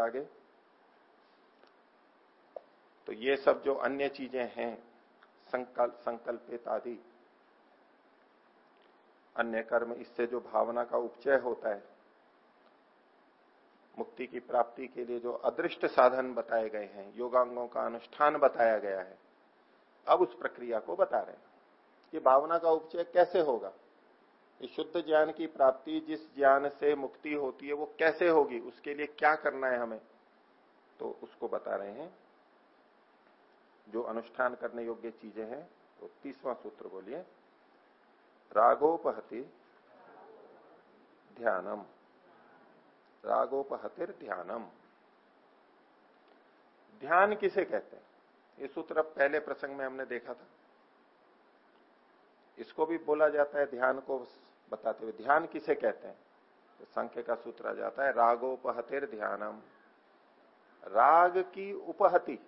आगे। तो ये सब जो अन्य चीज़ें हैं, संकल्प, संकल्पित आदि, अन्य कर्म, इससे जो भावना का उपचय होता है, मुक्ति की प्राप्ति के लिए जो अदृष्ट साधन बताए गए हैं, योगांगों का अनुष्ठान बताया गया है, अब उस प्रक्रिया को बता रहे हैं। कि भावना का उपचय कैसे होगा? ये शुद्ध ज्ञान की प्राप्ति जिस ज्ञान से मुक्ति होती है, वो कैसे होगी? उसके लिए क्या करना है हमें? तो उसको बता रहे हैं। जो अनुष्ठान करने योग्य चीज़ें हैं तो तीसवा सूत्र बोलिए। रागोपहति ध्यानम। रागोपहतिर ध्यानम। ध्यान किसे कहते हैं? ये सूत्र अब पहले प्रसंग में हमने देखा था। इसको भी बोला जाता है ध्यान को बताते हुए, ध्यान किसे कहते हैं? तो संख्य का सूत्र आ जाता है, रागोपहतिर ध्यानम। राग की उपहति,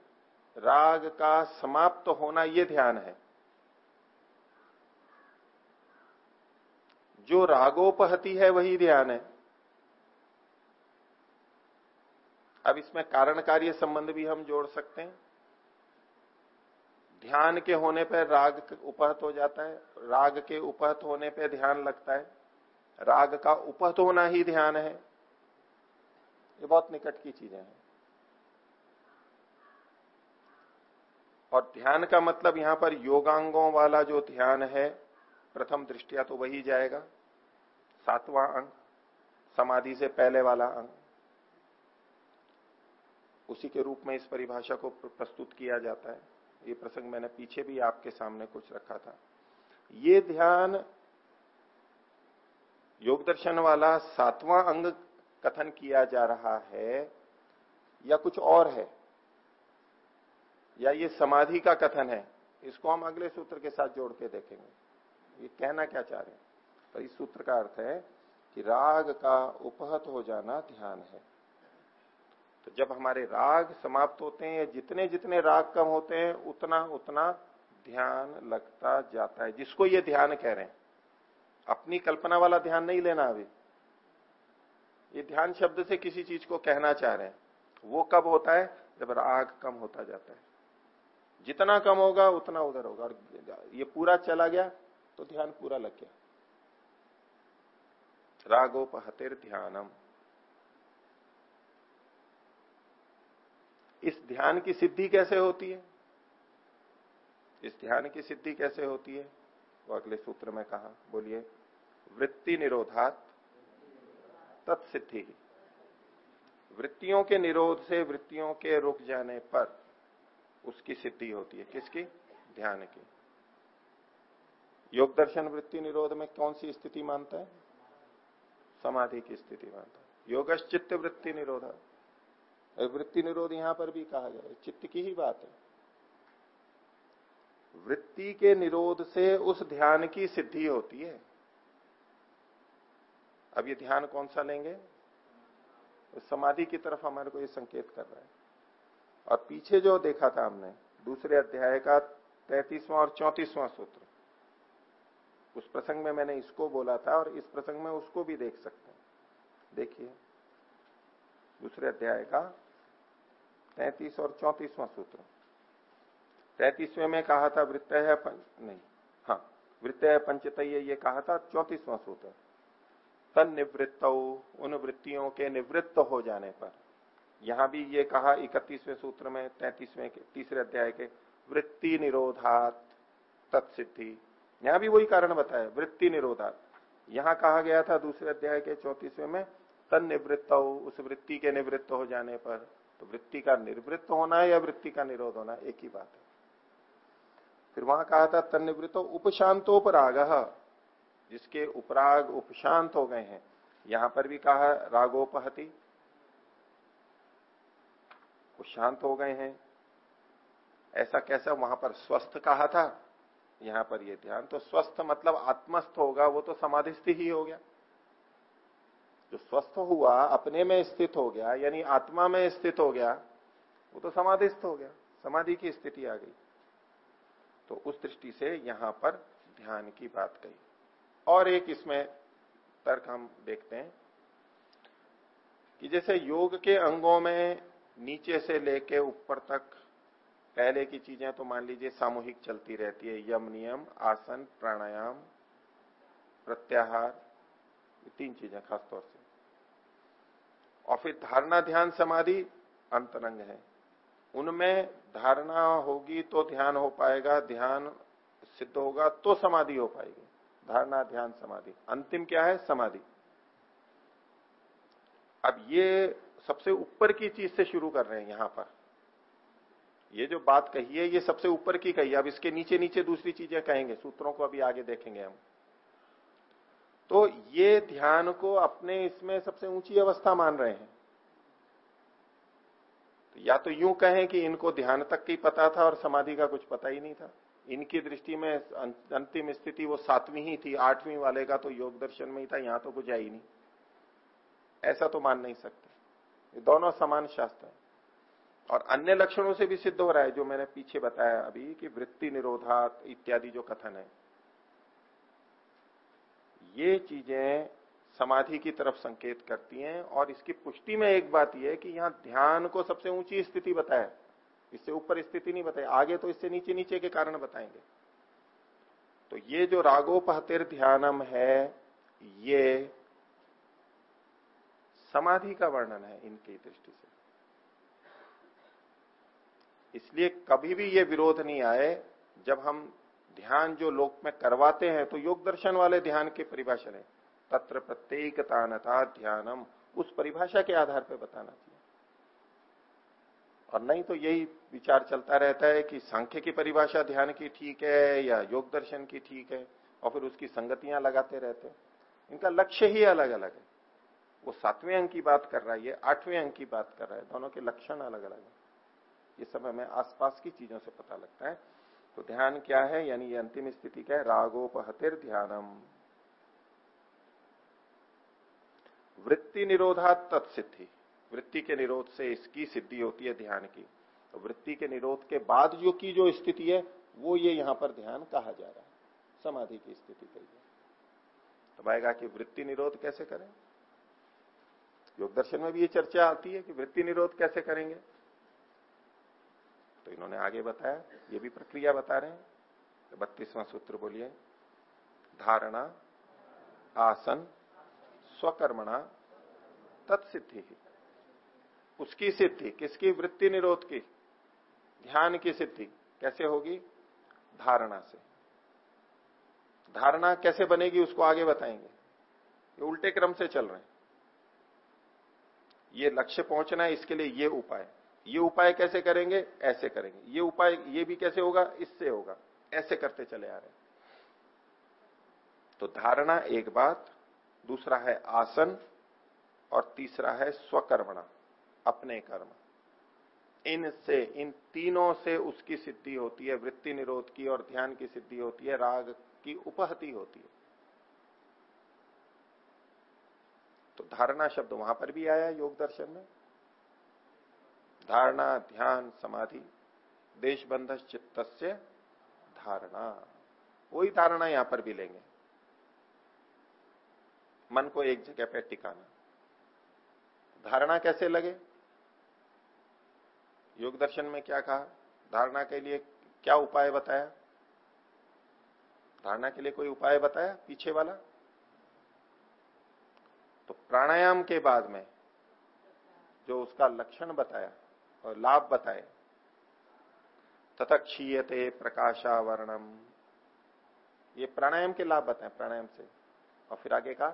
राग का समाप्त होना यह ध्यान है। जो रागोपहति है, वही ध्यान है। अब इसमें कारण कार्य संबंध भी हम जोड़ सकते हैं। ध्यान के होने पर राग उपहत हो जाता है, राग के उपहत होने पर ध्यान लगता है। राग का उपहत होना ही ध्यान है। ये बहुत निकट की चीज़ें हैं। और ध्यान का मतलब यहाँ पर योगांगों वाला जो ध्यान है, प्रथम दृष्टिया तो वही जाएगा। सातवां अंग, समाधि से पहले वाला अंग। उसी के रूप में इस परिभाषा को प्रस्तुत किया जाता है। ये प्रसंग मैंने पीछे भी आपके सामने कुछ रखा था। ये ध्यान योग दर्शन वाला सातवां अंग कथन किया जा रहा है या कुछ और है? या ये समाधि का कथन है? इसको हम अगले सूत्र के साथ जोड़ के देखेंगे। ये कहना क्या चाह रहे हैं? तो इस सूत्र का अर्थ है कि राग का उपहत हो जाना ध्यान है। तो जब हमारे राग समाप्त होते हैं जितने जितने राग कम होते हैं, उतना उतना ध्यान लगता जाता है। जिसको ये ध्यान कह रहे हैं, अपनी कल्पना वाला ध्यान नहीं लेना अभी। ये ध्यान शब्द से किसी चीज़ को कहना चाह रहे हैं। वो कब होता है? जब राग कम होता जाता है। जितना कम होगा, उतना उधर होगा। और ये पूरा चला गया तो ध्यान पूरा लग गया। रागोपहतिर ध्यानम। इस ध्यान की सिद्धि कैसे होती है? इस ध्यान की सिद्धि कैसे होती है? वो अगले सूत्र में कहा, बोलिए, वृत्ति निरोधात तत्सिद्धि। वृत्तियों के निरोध से वृत्तियों के रुक जाने पर उसकी सिद्धि होती है। किसकी? ध्यान की। योग दर्शन वृत्ति निरोध में कौन सी स्थिति मानता है? समाधि की स्थिति मानता है। योग चित्त वृत्ति निरोध वृत्ति निरोध यहाँ पर भी कहा गया चित्त की ही बात है। वृत्ति के निरोध से उस ध्यान की सिद्धि होती है। अब ये ध्यान कौन सा लेंगे? समाधि की तरफ़ हमारे को ये संकेत कर रहा है। और पीछे जो देखा था हमने, दूसरे अध्याय का तैतीसवां और चौतीसवां सूत्र। उस प्रसंग में मैंने इसको बोला था और इस प्रसंग में उसको भी देख सकते हैं। देखिए, दूसरे अध्याय का तैतीस और चौतीसवां सूत्र। तैतीसवें में कहा था वृत्त है नहीं हाँ वृत्त है पंचतय ये कहा था चौतीसवां सूत्र। तन निवृत्त उन वृत्तियों के निवृत्त हो जाने पर। यहाँ भी ये कहा इकतीसवें सूत्र में, तैतीसवें तीसरे अध्याय के, वृत्ति निरोधात तत्सिद्धि। यहाँ भी वही कारण बताया, वृत्ति निरोधात। यहाँ कहा गया था दूसरे अध्याय के चौतीसवें में तन निवृत्त उस वृत्ति के निवृत्त हो जाने पर। तो वृत्ति का निवृत्त होना है या वृत्ति का निरोध होना एक ही बात है। फिर वहाँ कहा था तन निवृत्त उपशांतोपराग। जिसके उपराग उपशांत हो गए हैं, यहाँ पर भी कहा रागोपहति। शांत हो गए हैं। ऐसा कैसा वहाँ पर स्वस्थ कहा था? यहाँ पर ये ध्यान तो स्वस्थ मतलब आत्मस्थ होगा, वो तो समाधिस्थ ही हो गया। जो स्वस्थ हुआ, अपने में स्थित हो गया, यानी आत्मा में स्थित हो गया, वो तो समाधिस्थ हो गया, समाधि की स्थिति आ गई। तो उस दृष्टि से यहाँ पर ध्यान की बात कही। और एक इसमें तर्क हम देखते हैं कि जैसे योग के अंगों में नीचे से लेके ऊपर तक, पहले की चीज़ें तो मान लीजिए सामूहिक चलती रहती है, यम नियम, आसन, प्राणायाम, प्रत्याहार तीन चीज़ें खासतौर से। और फिर धारणा ध्यान समाधि अंतरंग है। उनमें धारणा होगी तो ध्यान हो पाएगा, ध्यान सिद्ध होगा तो समाधि हो पाएगी। धारणा, ध्यान, समाधि। अंतिम क्या है? समाधि। अब ये सबसे ऊपर की चीज़ से शुरू कर रहे हैं यहाँ पर। ये जो बात कही है, ये सबसे ऊपर की कही है। अब इसके नीचे नीचे दूसरी चीज़ें कहेंगे। सूत्रों को अभी आगे देखेंगे हम। तो ये ध्यान को अपने इसमें सबसे ऊँची अवस्था मान रहे हैं। तो या तो यूँ कहें कि इनको ध्यान तक की पता था और समाधि का कुछ पता ही नहीं था। इनकी दृष्टि में अंतिम स्थिति वो सातवीं ही थी, आठवीं वाले का तो योग दर्शन में ही था, यहाँ तो कुछ है ही नहीं। ऐसा तो मान नहीं सकते। ये दोनों समान शास्त्र है। और अन्य लक्षणों से भी सिद्ध हो रहा है, जो मैंने पीछे बताया अभी, कि वृत्ति निरोधा इत्यादि जो कथन है। ये चीज़ें समाधि की तरफ़ संकेत करती हैं और इसकी पुष्टि में एक बात यह है कि यहाँ ध्यान को सबसे ऊँची स्थिति बताया इससे ऊपर स्थिति नहीं बताई आगे तो इससे नीचे नीचे के कारण बताएँगे। तो ये जो रागोपहतिर ध्यानम है, ये समाधि का वर्णन है इनकी दृष्टि से। इसलिए कभी भी ये विरोध नहीं आए जब हम ध्यान जो लोक में करवाते हैं तो योग दर्शन वाले ध्यान के परिभाषा है। तत्र प्रत्येक तानता ध्यानम, उस परिभाषा के आधार पर बताना चाहिए। और नहीं तो यही विचार चलता रहता है कि सांख्य की परिभाषा ध्यान की ठीक है या योग दर्शन की ठीक है, और फिर उसकी संगतियाँ लगाते रहते हैं। इनका लक्ष्य ही अलग अलग है। वो सातवें अंक की बात कर रहा है, ये आठवें अंक की बात कर रहा है, दोनों के लक्षण अलग अलग है। ये सब हमें आसपास की चीज़ों से पता लगता है। तो ध्यान क्या है? यानी ये अंतिम स्थिति क्या है? रागोपहतिर ध्यानम। वृत्ति निरोधा तत्सिद्धि। वृत्ति के निरोध से इसकी सिद्धि होती है ध्यान की। तो वृत्ति के निरोध के बाद जो की जो स्थिति है, वो ये यहाँ पर ध्यान कहा जा रहा है। समाधि की स्थिति कही तो आएगा कि वृत्ति निरोध कैसे करें? योग दर्शन में भी ये चर्चा आती है कि वृत्ति निरोध कैसे करेंगे? तो इन्होंने आगे बताया, ये भी प्रक्रिया बता रहे हैं। तो बत्तीसवां सूत्र बोलिए, धारणा, आसन, स्वकर्मणा, तत्सिद्धि। उसकी सिद्धि, किसकी? वृत्ति निरोध की। ध्यान की सिद्धि, कैसे होगी? धारणा से। धारणा कैसे बनेगी उसको आगे बताएँगे। ये उल्टे क्रम से चल रहे हैं। ये लक्ष्य पहुँचना है, इसके लिए ये उपाय। ये उपाय कैसे करेंगे? ऐसे करेंगे। ये उपाय ये भी कैसे होगा? इससे होगा। ऐसे करते चले आ रहे हैं। तो धारणा एक बात, दूसरा है आसन और तीसरा है स्वकर्मणा, अपने कर्म। इनसे, इन तीनों से उसकी सिद्धि होती है, वृत्ति निरोध की और ध्यान की सिद्धि होती है, राग की उपहति होती है। तो धारणा शब्द वहाँ पर भी आया, योग दर्शन में। धारणा, ध्यान, समाधि देश बंध चित्त धारणा। वही धारणा यहाँ पर भी लेंगे। मन को एक जगह पे टिकाना। धारणा कैसे लगे? योग दर्शन में क्या कहा? धारणा के लिए क्या उपाय बताया? धारणा के लिए कोई उपाय बताया पीछे वाला? तो प्राणायाम के बाद में जो उसका लक्षण बताया और लाभ बताए। तथा क्षीयते प्रकाशावरणम। ये प्राणायाम के लाभ बताए, प्राणायाम से। और फिर आगे का,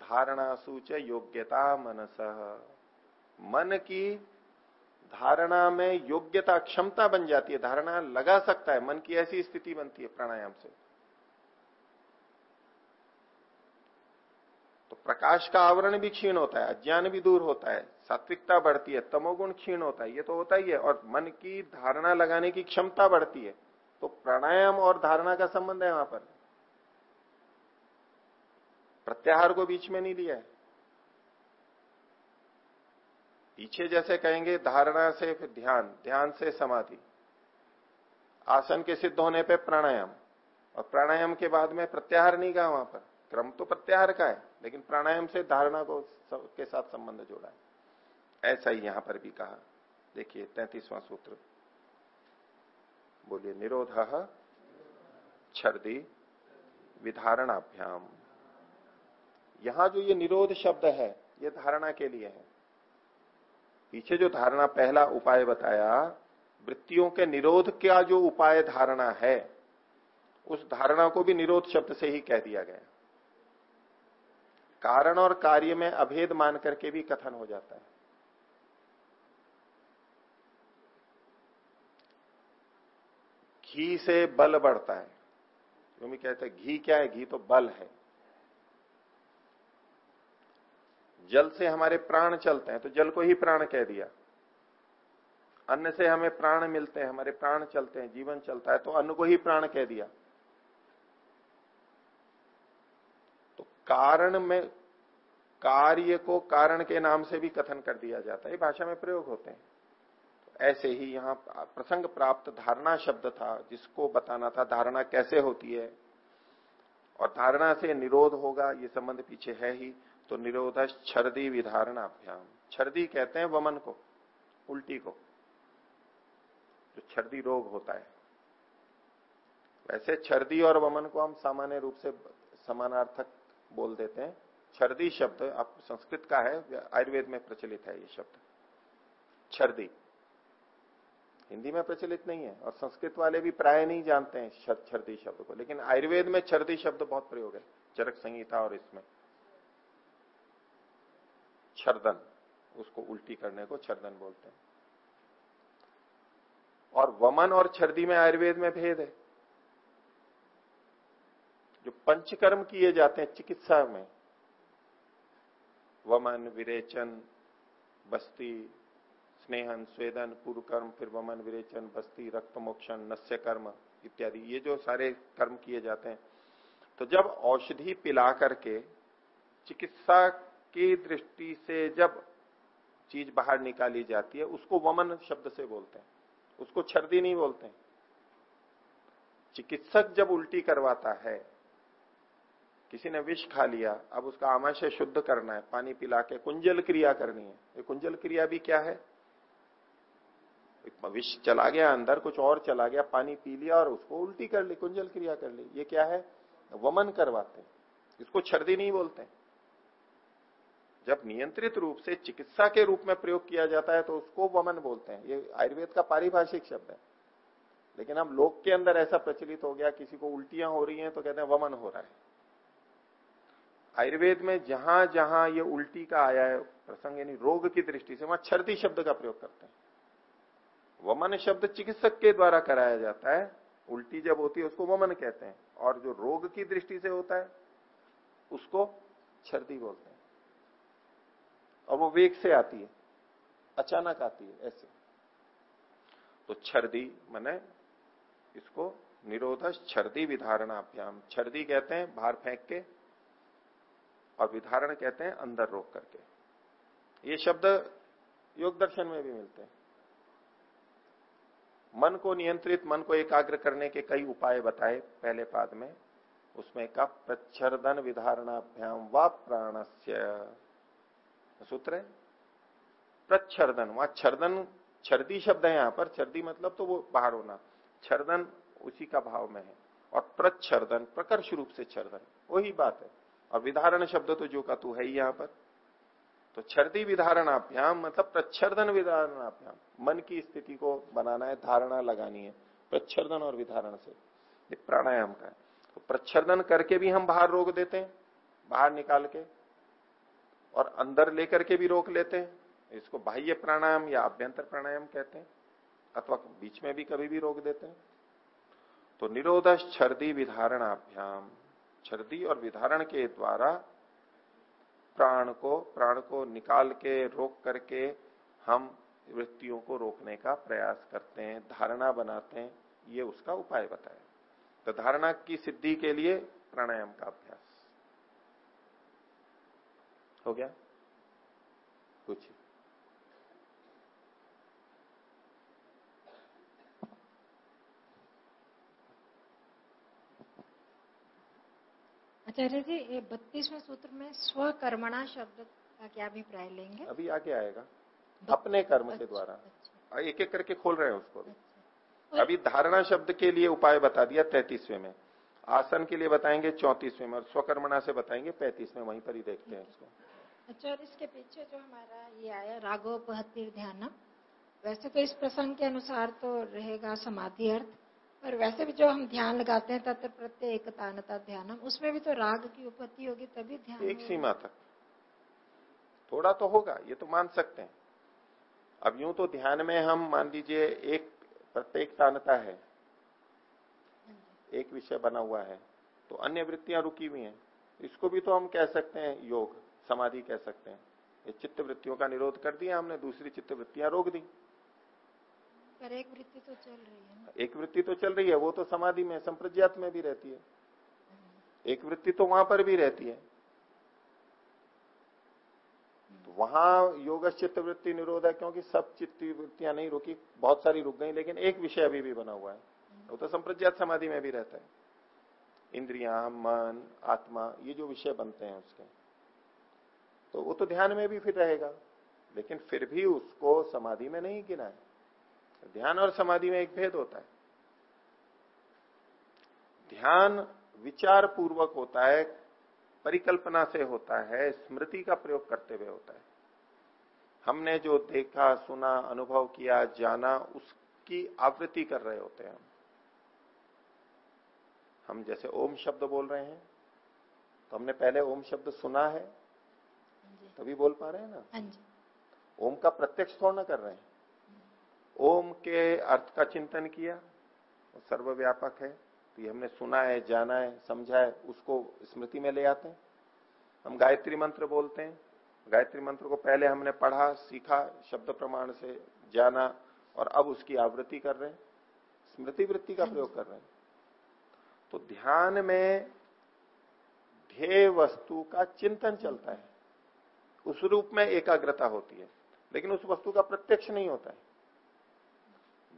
धारणा सूच योग्यता मनस। मन की धारणा में योग्यता, क्षमता बन जाती है, धारणा लगा सकता है, मन की ऐसी स्थिति बनती है प्राणायाम से। तो प्रकाश का आवरण भी क्षीण होता है, अज्ञान भी दूर होता है सात्विकता बढ़ती है, तमोगुण क्षीण होता है, ये तो होता ही है, और मन की धारणा लगाने की क्षमता बढ़ती है। तो प्राणायाम और धारणा का संबंध है वहाँ पर। प्रत्याहार को बीच में नहीं लिया है। पीछे जैसे कहेंगे, धारणा से फिर ध्यान ध्यान से समाधि। आसन के सिद्ध होने पे प्राणायाम। और प्राणायाम के बाद में प्रत्याहार नहीं कहा वहाँ पर। क्रम तो प्रत्याहार का है, लेकिन प्राणायाम से धारणा को के साथ संबंध जोड़ा है। ऐसा ही यहाँ पर भी कहा। देखिए, तैतीसवां सूत्र। बोलिए, निरोध छर्दी विधारणाभ्याम। यहाँ जो ये निरोध शब्द है, ये धारणा के लिए है। पीछे जो धारणा, पहला उपाय बताया, वृत्तियों के निरोध का जो उपाय धारणा है, उस धारणा को भी निरोध शब्द से ही कह दिया गया। कारण और कार्य में अभेद मान करके भी कथन हो जाता है। घी से बल बढ़ता है। भी कहते हैं, घी क्या है? घी तो बल है। जल से हमारे प्राण चलते हैं तो जल को ही प्राण कह दिया। अन्न से हमें प्राण मिलते हैं, हमारे प्राण चलते हैं, जीवन चलता है तो अन्न को ही प्राण कह दिया। तो कारण में, कार्य को कारण के नाम से भी कथन कर दिया जाता है। भाषा में प्रयोग होते हैं। ऐसे ही यहाँ प्रसंग प्राप्त धारणा शब्द था, जिसको बताना था धारणा कैसे होती है। और धारणा से निरोध होगा, ये संबंध पीछे है ही तो निरोध छर्दी विधारणाभ्याम। छर्दी कहते हैं वमन को, उल्टी को। जो छर्दी रोग होता है। वैसे छर्दी और वमन को हम सामान्य रूप से समानार्थक बोल देते हैं। छर्दी शब्द, आप संस्कृत का है, आयुर्वेद में प्रचलित है ये शब्द। छर्दी। हिंदी में प्रचलित नहीं है और संस्कृत वाले भी प्राय नहीं जानते हैं छर्दी शब्द को। लेकिन आयुर्वेद में छर्दी शब्द बहुत प्रयोग है, चरक संहिता और इसमें। छर्दन, उसको उल्टी करने को छर्दन बोलते हैं। और वमन और छर्दी में आयुर्वेद में भेद है। जो पंचकर्म किए जाते हैं चिकित्सा में, वमन, विरेचन, बस्ती स्नेहन स्वेदन पूर्व कर्म फिर वमन, विरेचन बस्ती रक्त मोक्षण, नस्य कर्म इत्यादि। ये जो सारे कर्म किए जाते हैं। तो जब औषधि पिला करके चिकित्सा की दृष्टि से जब चीज़ बाहर निकाली जाती है, उसको वमन शब्द से बोलते हैं। उसको छर्दी नहीं बोलते चिकित्सक जब उल्टी करवाता है, किसी ने विष खा लिया, अब उसका आमाशय शुद्ध करना है, पानी पिला के कुंजल क्रिया करनी है। ये कुंजल क्रिया भी क्या है? विष चला गया, अंदर कुछ और चला गया, पानी पी लिया और उसको उल्टी कर ली, कुंजल क्रिया कर ली। ये क्या है? वमन करवाते हैं। इसको छर्दी नहीं बोलते जब नियंत्रित रूप से चिकित्सा के रूप में प्रयोग किया जाता है तो उसको वमन बोलते हैं। ये आयुर्वेद का पारिभाषिक शब्द है। लेकिन हम लोग के अंदर ऐसा प्रचलित हो गया, किसी को उल्टियाँ हो रही हैं तो कहते हैं वमन हो रहा है। आयुर्वेद में जहाँ जहाँ ये उल्टी का आया है, प्रसंग यानी रोग की दृष्टि से वहाँ छर्दी शब्द का प्रयोग करते हैं। वमन शब्द चिकित्सक के द्वारा कराया जाता है। उल्टी जब होती है, उसको वमन कहते हैं। और जो रोग की दृष्टि से होता है, उसको छर्दी बोलते हैं। और वो वेग से आती है। अचानक आती है, ऐसे। तो छर्दी मैंने इसको निरोध छर्दी विधारणाभ्याम। छर्दी कहते हैं बाहर फेंक के, और विधारण कहते हैं अंदर रोक करके। ये शब्द योग दर्शन में भी मिलते हैं। मन को नियंत्रित, मन को एकाग्र करने के कई उपाय बताए पहले पाद में। उसमें का प्रच्छर्दन विधारणाभ्याम व प्राणस्य। सूत्र है? प्रच्छर्दन। वहाँ छर्दन, छर्दी शब्द है यहाँ पर। छर्दी मतलब तो वो बाहर होना। छर्दन उसी का भाव में है। और प्रच्छर्दन, प्रकर्ष रूप से छर्दन, वही बात है। और विधारण शब्द तो जो का तू है ही यहाँ पर। तो छर्दी विधारणाभ्याम मतलब प्रच्छर्दन विधारणाभ्याम। मन की स्थिति को बनाना है, धारणा लगानी है, प्रच्छर्दन और विधारण से। ये प्राणायाम का है। तो प्रच्छर्दन करके भी हम बाहर रोक देते हैं, बाहर निकाल के, और अंदर लेकर के भी रोक लेते हैं। इसको बाह्य प्राणायाम या अभ्यंतर प्राणायाम कहते हैं, अथवा बीच में भी कभी भी रोक देते हैं। तो निरोध छर्दी विधारणाभ्याम। छर्दी और विधारण के द्वारा प्राण को प्राण को निकाल के, रोक करके हम वृत्तियों को रोकने का प्रयास करते हैं, धारणा बनाते हैं, ये उसका उपाय बताया। तो धारणा की सिद्धि के लिए प्राणायाम का अभ्यास। हो गया कुछ आचार्य जी बत्तीसवें सूत्र में स्वकर्मणा शब्द का क्या अभिप्राय लेंगे? अभी आगे आएगा। अपने कर्म अच्छा, के द्वारा। अच्छा, एक एक करके खोल रहे हैं उसको। अच्छा। अभी धारणा शब्द के लिए उपाय बता दिया तैतीसवें में। आसन के लिए बताएँगे चौतीसवें में और स्वकर्मणा से बताएँगे पैंतीसवें वहीं पर ही देखते हैं इसको अच्छा और इसके पीछे जो हमारा ये आया रागोपहतिर ध्यानम वैसे तो इस प्रसंग के अनुसार तो रहेगा समाधि अर्थ। पर वैसे भी जो हम ध्यान लगाते हैं तत्व प्रत्यय एकतानता ध्यानम उसमें भी तो राग की उपत्ति होगी तभी ध्यान एक सीमा तक। थोड़ा तो होगा ये तो मान सकते हैं। अब यूँ तो ध्यान में हम मान लीजिए एक प्रत्येक तानता है एक विषय बना हुआ है तो अन्य वृत्तियाँ रुकी हुई हैं। इसको भी तो हम कह सकते हैं योग समाधि कह सकते हैं। ये चित्त वृत्तियों का निरोध कर दिया हमने दूसरी चित्त वृत्तियाँ रोक दी। पर एक वृत्ति तो चल रही है एक वृत्ति तो चल रही है वो तो समाधि में संप्रज्ञात में भी रहती है। एक वृत्ति तो वहाँ पर भी रहती है। तो वहाँ योग चित्त वृत्ति निरोध है क्योंकि सब चित्त वृत्तियाँ नहीं रुकी बहुत सारी रुक गई लेकिन एक विषय अभी भी बना हुआ है। वो तो संप्रज्ञात समाधि में भी रहता है। इंद्रिया मन आत्मा ये जो विषय बनते हैं उसके। तो वो तो ध्यान में भी फिर रहेगा लेकिन फिर भी उसको समाधि में नहीं गिना है। ध्यान और समाधि में एक भेद होता है। ध्यान विचार पूर्वक होता है परिकल्पना से होता है स्मृति का प्रयोग करते हुए होता है। हमने जो देखा सुना अनुभव किया जाना उसकी आवृत्ति कर रहे होते हैं हम। हम जैसे ओम शब्द बोल रहे हैं तो हमने पहले ओम शब्द सुना है हाँ तभी बोल पा रहे हैं ना? हाँ ओम का प्रत्यक्ष थोड़ा ना कर रहे हैं। ओम के अर्थ का चिंतन किया। सर्वव्यापक है। तो ये हमने सुना है, जाना है, समझा है, उसको स्मृति में ले आते हैं। हम गायत्री मंत्र बोलते हैं। गायत्री मंत्र को पहले हमने पढ़ा, सीखा, शब्द प्रमाण से जाना और अब उसकी आवृत्ति कर रहे हैं। स्मृति वृत्ति का प्रयोग कर रहे हैं। तो ध्यान में ध्येय वस्तु का चिंतन चलता है। उस रूप में एकाग्रता होती है। लेकिन उस वस्तु का प्रत्यक्ष नहीं होता है।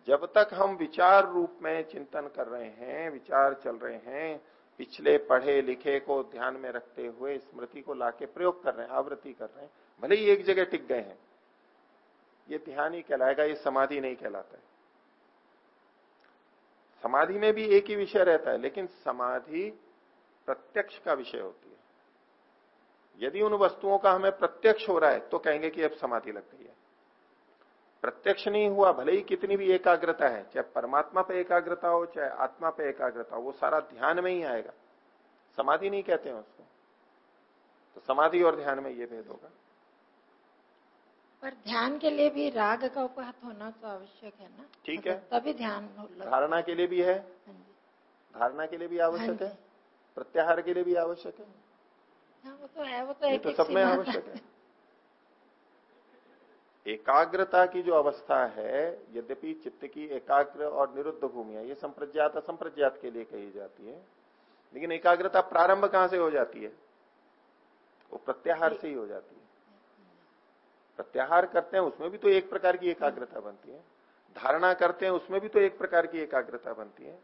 जब तक हम विचार रूप में चिंतन कर रहे हैं, विचार चल रहे हैं, पिछले पढ़े लिखे को ध्यान में रखते हुए स्मृति को लाके प्रयोग कर रहे हैं, आवृत्ति कर रहे हैं, भले ही एक जगह टिक गए हैं, ये ध्यान ही कहलाएगा, ये समाधि नहीं कहलाता है। समाधि में भी एक ही विषय रहता है, लेकिन समाधि प्रत्यक्ष का विषय होती है। यदि उन वस्तुओं का हमें प्रत्यक्ष हो रहा है तो कहेंगे कि अब समाधि लग गई है। प्रत्यक्ष नहीं हुआ भले ही कितनी भी एकाग्रता है चाहे परमात्मा पे एकाग्रता हो चाहे आत्मा पे एकाग्रता हो वो सारा ध्यान में ही आएगा। समाधि नहीं कहते हैं उसको। तो समाधि और ध्यान में ये भेद होगा। पर ध्यान के लिए भी राग का उपहत होना तो आवश्यक है ना? ठीक है। मतलब तभी ध्यान धारणा के लिए भी है। हाँ धारणा के लिए भी आवश्यक हाँ है। प्रत्याहार के लिए भी आवश्यक है। हाँ वो तो है वो तो तो सब में आवश्यक है। एकाग्रता की जो अवस्था है यद्यपि चित्त की एकाग्र और निरुद्ध भूमि है ये संप्रज्ञात असंप्रज्ञात के लिए कही जाती है। लेकिन एकाग्रता प्रारंभ कहाँ से हो जाती है? वो प्रत्याहार से ही हो जाती है। प्रत्याहार करते हैं उसमें भी तो एक प्रकार की एकाग्रता बनती है। धारणा करते हैं उसमें भी तो एक प्रकार की एकाग्रता बनती है।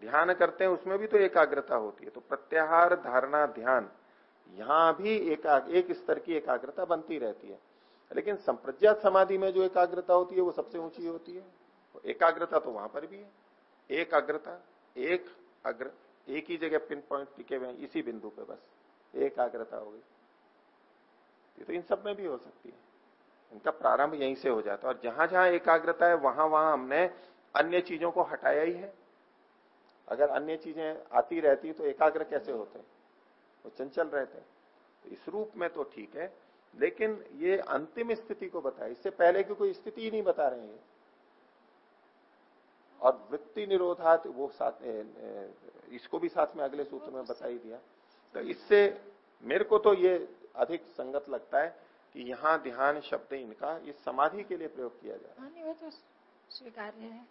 ध्यान करते हैं उसमें भी तो एकाग्रता होती है। तो प्रत्याहार धारणा ध्यान यहाँ भी एका, एक स्तर की एकाग्रता बनती रहती है। लेकिन संप्रज्ञात समाधि में जो एकाग्रता होती है, वो सबसे ऊँची होती है। एकाग्रता तो वहाँ पर भी है। एकाग्रता एक अग्र, एक ही जगह पिन पॉइंट टिके हुए इसी बिंदु पे बस। एकाग्रता हो गई। तो इन सब में भी हो सकती है। इनका प्रारंभ यहीं से हो जाता है। और जहाँ जहाँ एकाग्रता है, वहाँ वहाँ हमने अन्य चीज़ों को हटाया ही है। अगर अन्य चीज़ें आती रहती तो एकाग्र कैसे होते वो चंचल रहते तो इस रूप में तो ठीक है। लेकिन ये अंतिम स्थिति को बताया इससे पहले की कोई स्थिति ही नहीं बता रहे हैं। और वृत्ति निरोधात वो साथ ए, ए, इसको भी साथ में अगले सूत्र में बता ही दिया। तो इससे मेरे को तो ये अधिक संगत लगता है कि यहाँ ध्यान शब्द इनका ये समाधि के लिए प्रयोग किया जा रहा हाँ तो स्वीकार्य है है।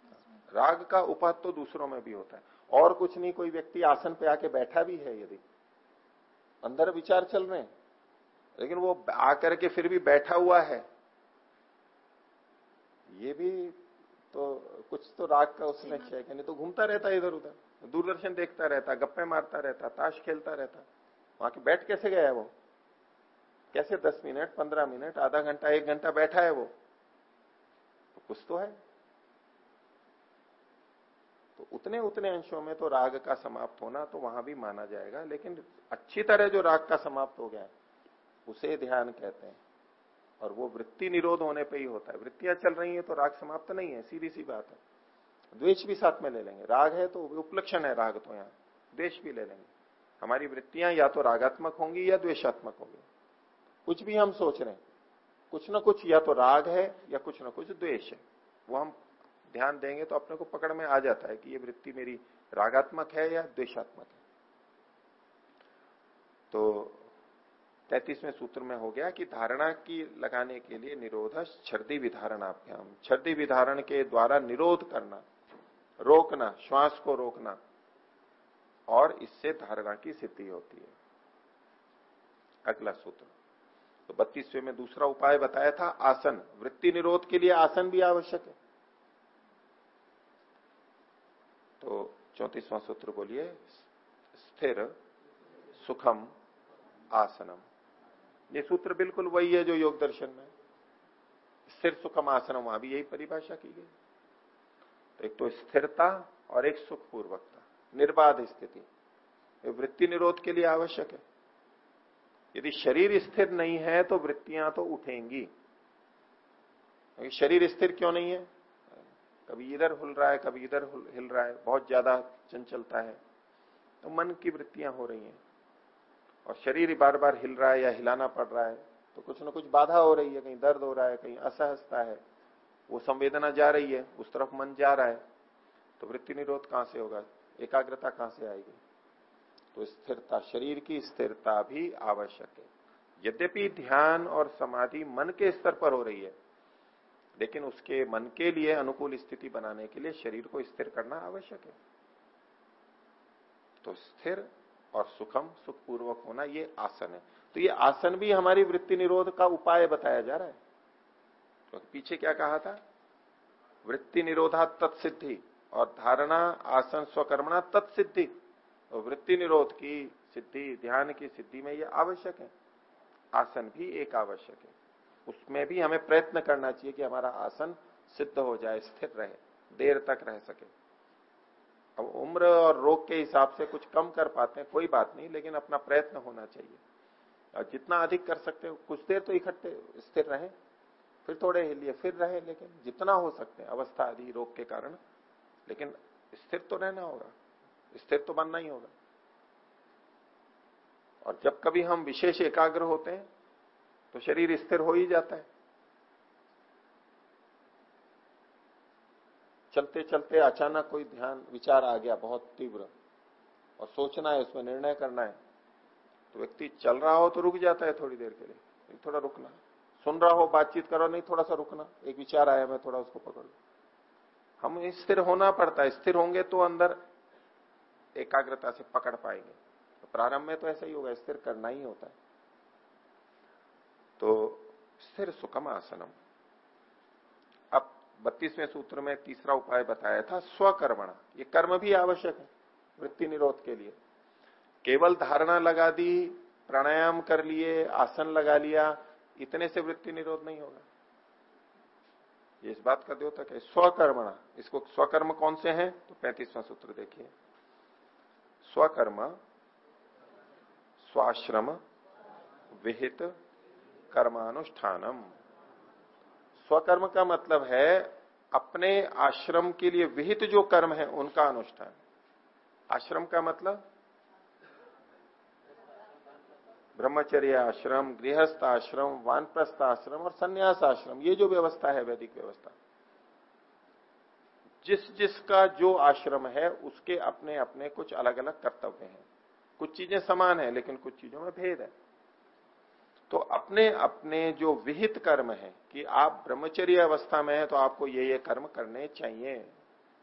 राग का उपहत तो दूसरों में भी होता है। और कुछ नहीं कोई व्यक्ति आसन पे आके बैठा भी है यदि। अंदर विचार चल रहे हैं। लेकिन वो आकर के फिर भी बैठा हुआ है। ये भी तो कुछ तो राग का उसमें क्षय नहीं तो घूमता रहता है इधर उधर, दूरदर्शन देखता रहता, गप्पे मारता रहता, ताश खेलता रहता। वहाँ के बैठ कैसे गया है वो? कैसे दस मिनट, पंद्रह मिनट, आधा घंटा, एक घंटा बैठा है वो? तो कुछ तो है। तो उतने उतने अंशों में तो राग का समाप्त होना तो वहाँ भी माना जाएगा, लेकिन अच्छी तरह जो राग का समाप्त हो गया उसे ध्यान कहते हैं। और वो वृत्ति निरोध होने पे ही होता है। वृत्तियाँ चल रही है तो राग समाप्त नहीं है सीधी सी बात है। द्वेष भी साथ में ले लेंगे। राग है तो उपलक्षण है राग तो यहाँ। द्वेष भी ले लेंगे। हमारी वृत्तियाँ या तो रागात्मक होंगी या द्वेशात्मक होंगी। कुछ भी हम सोच रहे हैं। कुछ ना कुछ या तो राग है या कुछ ना कुछ द्वेष है। वो हम ध्यान देंगे तो अपने को पकड़ में आ जाता है कि ये वृत्ति मेरी रागात्मक है या द्वेशात्मक है। तो तैतीसवें सूत्र में हो गया कि धारणा की लगाने के लिए निरोध छर्दी विधारण आपके छर्दी विधारण के द्वारा निरोध करना, रोकना, श्वास को रोकना, और इससे धारणा की सिद्धि होती है। अगला सूत्र। तो बत्तीसवें में दूसरा उपाय बताया था, आसन। वृत्ति निरोध के लिए आसन भी आवश्यक है। तो चौतीसवां सूत्र बोलिए, स्थिर सुखम आसनम। ये सूत्र बिल्कुल वही है जो योग दर्शन में स्थिर सुखम आसन वहाँ भी यही परिभाषा की गई। तो एक तो स्थिरता और एक सुखपूर्वकता, निर्बाध स्थिति। वृत्ति निरोध के लिए आवश्यक है। यदि शरीर स्थिर नहीं है तो वृत्तियाँ तो उठेंगी। शरीर स्थिर क्यों नहीं है? कभी इधर हिल रहा है, कभी इधर हिल रहा है, बहुत ज़्यादा चंचलता है। तो मन की वृत्तियाँ हो रही हैं। और शरीर बार बार हिल रहा है या हिलाना पड़ रहा है तो कुछ ना कुछ बाधा हो रही है, कहीं दर्द हो रहा है, कहीं असहजता है, वो संवेदना जा रही है, उस तरफ़ मन जा रहा है तो वृत्ति निरोध कहाँ से होगा, एकाग्रता कहाँ से आएगी? तो स्थिरता, शरीर की स्थिरता भी आवश्यक है। यद्यपि ध्यान और समाधि मन के स्तर पर हो रही है, लेकिन उसके मन के लिए अनुकूल स्थिति बनाने के लिए शरीर को स्थिर करना आवश्यक है। तो स्थिर और सुखम सुखपूर्वक होना ये आसन है। तो ये आसन भी हमारी वृत्ति निरोध का उपाय बताया जा रहा है। तो पीछे क्या कहा था? वृत्ति निरोधा तत्सिद्धि और धारणा आसन स्वकर्मणा तत्सिद्धि। तो वृत्ति निरोध की सिद्धि, ध्यान की सिद्धि में यह आवश्यक है। आसन भी एक आवश्यक है। उसमें भी हमें प्रयत्न करना चाहिए कि हमारा आसन सिद्ध हो जाए, स्थिर रहे, देर तक रह सके। अब उम्र और रोग के हिसाब से कुछ कम कर पाते हैं, कोई बात नहीं, लेकिन अपना प्रयत्न होना चाहिए। और जितना अधिक कर सकते हो, कुछ देर तो इकट्ठे, स्थिर रहे, फिर थोड़े हिलिए फिर रहे, लेकिन जितना हो सकते हैं, अवस्था आदि, रोग के कारण। लेकिन स्थिर तो रहना होगा, स्थिर तो बनना ही होगा। और जब कभी हम विशेष एकाग्र होते हैं तो शरीर स्थिर हो ही जाता है। चलते चलते अचानक कोई ध्यान, विचार आ गया बहुत तीव्र। और सोचना है, उसमें निर्णय करना है। तो व्यक्ति चल रहा हो तो रुक जाता है थोड़ी देर के लिए। थोड़ा रुकना। सुन रहा हो, बातचीत करो, नहीं, थोड़ा सा रुकना। एक विचार आया, मैं थोड़ा उसको पकड़ लू। हम स्थिर होना पड़ता है। स्थिर होंगे तो अंदर एकाग्रता से पकड़ पाएँगे। तो प्रारंभ में तो ऐसा ही होगा, स्थिर करना ही होता है। तो स्थिर सुखम आसनम। बत्तीसवें सूत्र में तीसरा उपाय बताया था, स्वकर्मणा। ये कर्म भी आवश्यक है, वृत्ति निरोध के लिए। केवल धारणा लगा दी, प्राणायाम कर लिए, आसन लगा लिया, इतने से वृत्ति निरोध नहीं होगा। ये इस बात का द्योतक है, स्वकर्मणा। इसको स्वकर्म कौन से हैं? तो पैंतीसवां सूत्र देखिए। स्वकर्म, स्वाश्रम, विहित, कर्मानुष्ठानम। स्वकर्म का मतलब है अपने आश्रम के लिए विहित जो कर्म है, उनका अनुष्ठान। आश्रम का मतलब? ब्रह्मचर्य आश्रम, गृहस्थ आश्रम, वानप्रस्थ आश्रम और संन्यास आश्रम, ये जो व्यवस्था है, वैदिक व्यवस्था। जिस जिसका जो आश्रम है, उसके अपने अपने कुछ अलग अलग कर्तव्य हैं। कुछ चीज़ें समान है, लेकिन कुछ चीज़ों में भेद है। तो अपने अपने जो विहित कर्म है, कि आप ब्रह्मचर्य अवस्था में है तो आपको ये ये कर्म करने चाहिए।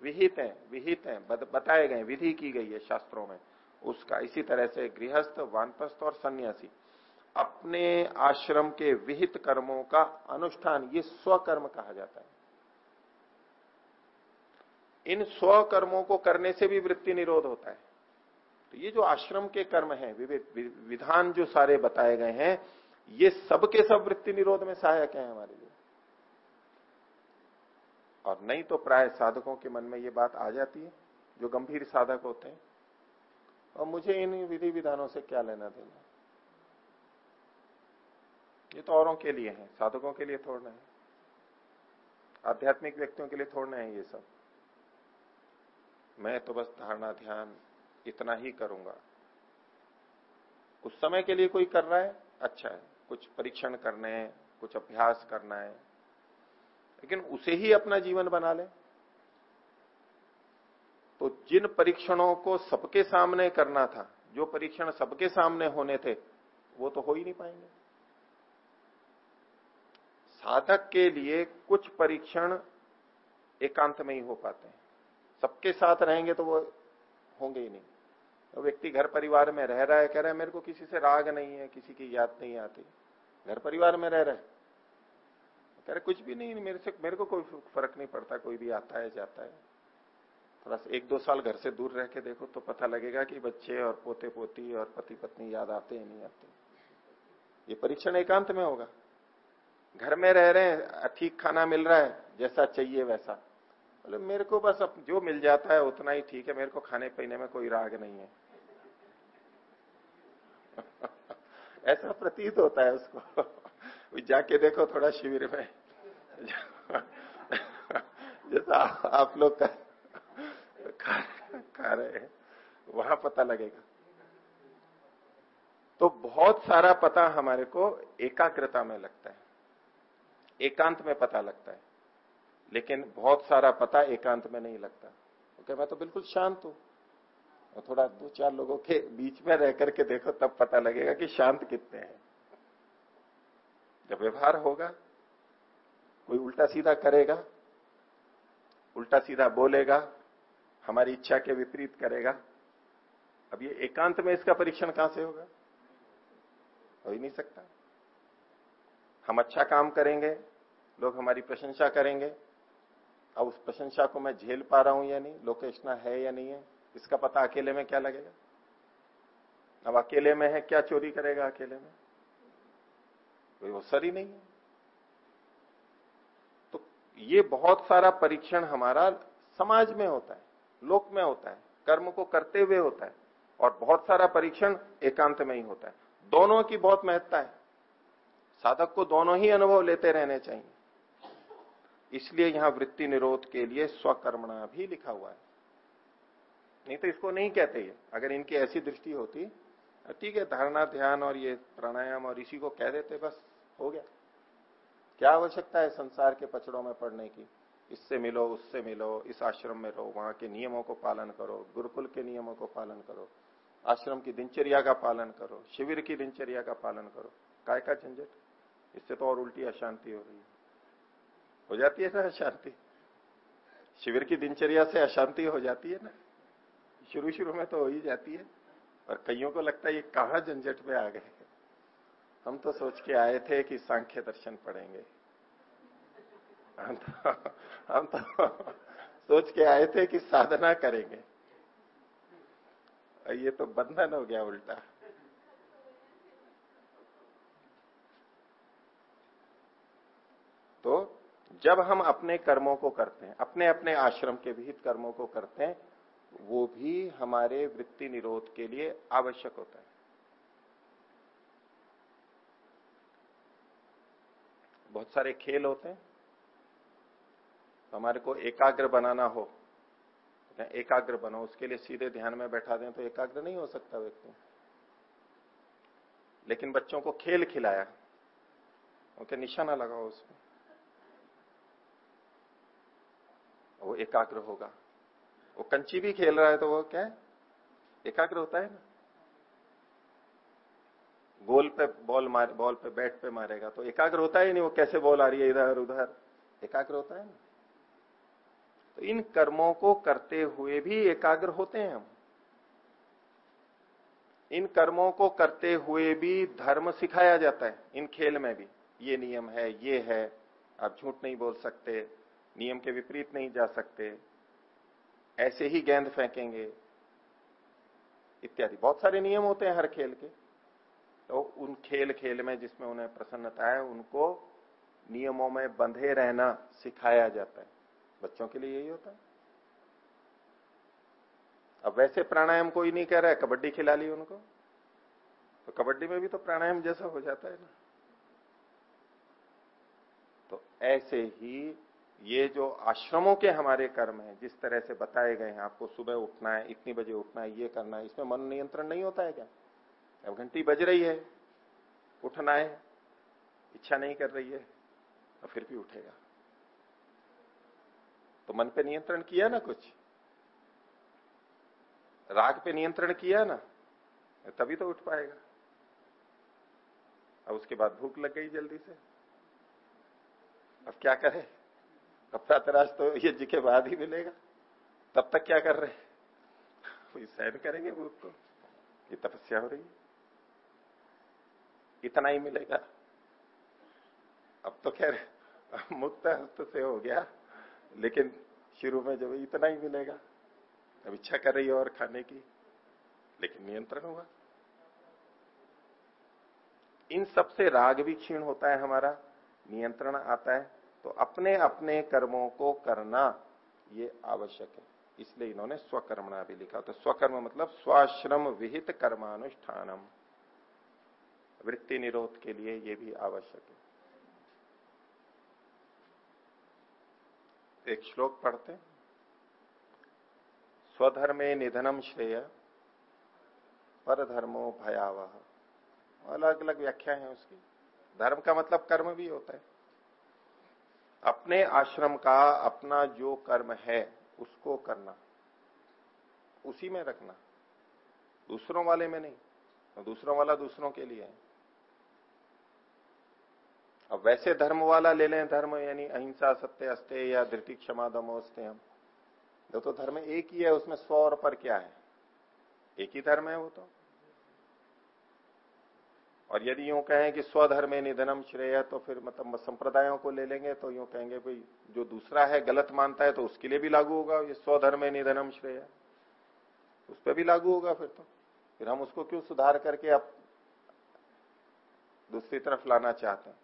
विहित है विहित है बताए गए, विधि की गई है शास्त्रों में। उसका इसी तरह से गृहस्थ, वानप्रस्थ और सन्यासी। अपने आश्रम के विहित कर्मों का अनुष्ठान ये स्वकर्म कहा जाता है। इन स्वकर्मों को करने से भी वृत्ति निरोध होता है। तो ये जो आश्रम के कर्म है विधान जो सारे बताए गए हैं ये सब के सब वृत्ति निरोध में सहायक है हमारे लिए। और नहीं तो प्राय साधकों के मन में ये बात आ जाती है, जो गंभीर साधक होते हैं। और मुझे इन विधि विधानों से क्या लेना देना? ये तो औरों के लिए है, साधकों के लिए थोड़ना है। आध्यात्मिक व्यक्तियों के लिए थोड़ना है ये सब। मैं तो बस धारणा, ध्यान इतना ही करूँगा। कुछ समय के लिए कोई कर रहा है? अच्छा है। कुछ परीक्षण करने हैं, कुछ अभ्यास करना है, लेकिन उसे ही अपना जीवन बना ले। तो जिन परीक्षणों को सबके सामने करना था, जो परीक्षण सबके सामने होने थे, वो तो हो ही नहीं पाएँगे। साधक के लिए कुछ परीक्षण एकांत में ही हो पाते हैं। सबके साथ रहेंगे तो वो होंगे ही नहीं। व्यक्ति घर परिवार में रह रहा है, कह रहा है, मेरे को किसी से राग नहीं है, किसी की याद नहीं आती। घर परिवार में रह रहा है। कह रहे कुछ भी नहीं, मेरे से, मेरे को कोई फ़र्क नहीं पड़ता, कोई भी आता है, जाता है। थोड़ा सा एक दो साल घर से दूर रह के देखो तो पता लगेगा कि बच्चे और पोते पोती और पति पत्नी याद आते हैं, नहीं आते। ये परीक्षण एकांत में होगा। घर में रह रहे हैं, ठीक खाना मिल रहा है, जैसा चाहिए वैसा। बोले, मेरे को बस अब जो मिल जाता है, उतना ही ठीक है, मेरे को खाने पीने में कोई राग नहीं है। ऐसा प्रतीत होता है उसको। जाके देखो थोड़ा शिविर में। जैसा आप लोग का खा, खा रहे हैं वहाँ पता लगेगा। तो बहुत सारा पता हमारे को एकाग्रता में लगता है। एकांत में पता लगता है। लेकिन बहुत सारा पता एकांत में नहीं लगता। ओके मैं तो बिल्कुल शांत हूँ। और थोड़ा दो चार लोगों के बीच में रह करके देखो, तब पता लगेगा कि शांत कितने हैं। जब व्यवहार होगा, कोई उल्टा सीधा करेगा, उल्टा सीधा बोलेगा, हमारी इच्छा के विपरीत करेगा, अब ये एकांत में इसका परीक्षण कहाँ से होगा? हो ही नहीं सकता। हम अच्छा काम करेंगे, लोग हमारी प्रशंसा करेंगे, अब उस प्रशंसा को मैं झेल पा रहा हूँ या नहीं? लोकेशना है या नहीं है? इसका पता अकेले में क्या लगेगा? अब अकेले में है, क्या चोरी करेगा अकेले में? कोई अवसर ही नहीं है। तो ये बहुत सारा परीक्षण हमारा समाज में होता है, लोक में होता है, कर्म को करते हुए होता है, और बहुत सारा परीक्षण एकांत में ही होता है। दोनों की बहुत महत्ता है। साधक को दोनों ही अनुभव लेते रहने चाहिए। इसलिए यहाँ वृत्ति निरोध के लिए स्वकर्मणा भी लिखा हुआ है। नहीं तो इसको नहीं कहते अगर इनकी ऐसी दृष्टि होती, ठीक है, धारणा, ध्यान और ये प्राणायाम और इसी को कह देते, बस हो गया। क्या आवश्यकता है संसार के पचड़ों में पढ़ने की? इससे मिलो, उससे मिलो, इस आश्रम में रहो, वहाँ के नियमों को पालन करो, गुरुकुल के नियमों को पालन करो, आश्रम की दिनचर्या का पालन करो, शिविर की दिनचर्या का पालन करो। काय का झंझट? इससे तो और उल्टी अशांति हो रही है। हो जाती है ना अशांति? शिविर की दिनचर्या से अशांति हो जाती है ना? शुरू शुरू में तो हो ही जाती है और कईयों को लगता है ये कहा झंझट में आ गए हम तो सोच के आए थे कि सांख्य दर्शन पढ़ेंगे। हम तो, हम तो सोच के आए थे कि साधना करेंगे। ये तो बंधन हो गया उल्टा। तो जब हम अपने कर्मों को करते हैं अपने अपने आश्रम के विहित कर्मों को करते हैं वो भी हमारे वृत्ति निरोध के लिए आवश्यक होता है। बहुत सारे खेल होते हैं। तो हमारे को एकाग्र बनाना हो एकाग्र बनो, उसके लिए सीधे ध्यान में बैठा दें तो एकाग्र नहीं हो सकता व्यक्ति। लेकिन बच्चों को खेल खिलाया, उनके निशाना लगाओ उसमें। वो एकाग्र होगा। वो कंची भी खेल रहा है तो वो क्या है? एकाग्र होता है ना। गोल पे बॉल मार, बॉल पे बैट पे मारेगा तो एकाग्र होता ही नहीं, वो कैसे बॉल आ रही है इधर उधर। एकाग्र होता है ना। तो इन कर्मों को करते हुए भी एकाग्र होते हैं हम। इन कर्मों को करते हुए भी धर्म सिखाया जाता है, इन खेल में भी। ये नियम है, ये है, आप झूठ नहीं बोल सकते, नियम के विपरीत नहीं जा सकते। ऐसे ही गेंद फेंकेंगे, इत्यादि। बहुत सारे नियम होते हैं हर खेल के। तो उन खेल खेल में जिसमें उन्हें प्रसन्नता है, उनको नियमों में बंधे रहना सिखाया जाता है। बच्चों के लिए यही होता है। अब वैसे प्राणायाम कोई नहीं कह रहा है, कबड्डी खिला ली उनको। तो कबड्डी में भी तो प्राणायाम जैसा हो जाता है ना। तो ऐसे ही ये जो आश्रमों के हमारे कर्म है, जिस तरह से बताए गए हैं, आपको सुबह उठना है, इतनी बजे उठना है, ये करना है, इसमें मन नियंत्रण नहीं होता है क्या? अब घंटी बज रही है, उठना है, इच्छा नहीं कर रही है तो फिर भी उठेगा। तो मन पे नियंत्रण किया ना कुछ? राग पे नियंत्रण किया ना, तभी तो उठ पाएगा। अब उसके बाद भूख लग गई जल्दी से। अब क्या करे? कपड़ा तराश तो यज्ञ के बाद ही मिलेगा। तब तक क्या कर रहे हैं? सहन करेंगे भूख को ये तपस्या हो रही है। इतना ही मिलेगा। अब तो खैर, मुक्त हस्त से हो गया, लेकिन शुरू में जब इतना ही मिलेगा, अब इच्छा कर रही है और खाने की, लेकिन नियंत्रण होगा इन सबसे राग भी क्षीण होता है हमारा, नियंत्रण आता है। तो अपने अपने कर्मों को करना ये आवश्यक है। इसलिए इन्होंने स्वकर्मणा भी लिखा। तो स्वकर्म मतलब स्वाश्रम विहित कर्मानुष्ठानम। वृत्ति निरोध के लिए ये भी आवश्यक है। एक श्लोक पढ़ते स्वधर्मे निधनम श्रेय पर धर्मो भयावह। अलग अलग व्याख्या है उसकी। धर्म का मतलब कर्म भी होता है। अपने आश्रम का अपना जो कर्म है, उसको करना। उसी में रखना। दूसरों वाले में नहीं तो दूसरों वाला दूसरों के लिए है। अब वैसे धर्म वाला ले लें, धर्म यानी अहिंसा, सत्य, अस्ते या धृति, क्षमा दमोस्ते हम। जो तो धर्म एक ही है, उसमें स्व और पर क्या है? एक ही धर्म है वो तो। और यदि यूँ कहें कि स्वधर्म निधनम श्रेय तो फिर मतलब संप्रदायों को ले लेंगे तो यूँ कहेंगे भाई, जो दूसरा है, गलत मानता है तो उसके लिए भी लागू होगा, ये स्वधर्म निधनम श्रेय। उस पर भी लागू होगा फिर तो। फिर हम उसको क्यों सुधार करके अब दूसरी तरफ़ लाना चाहते हैं?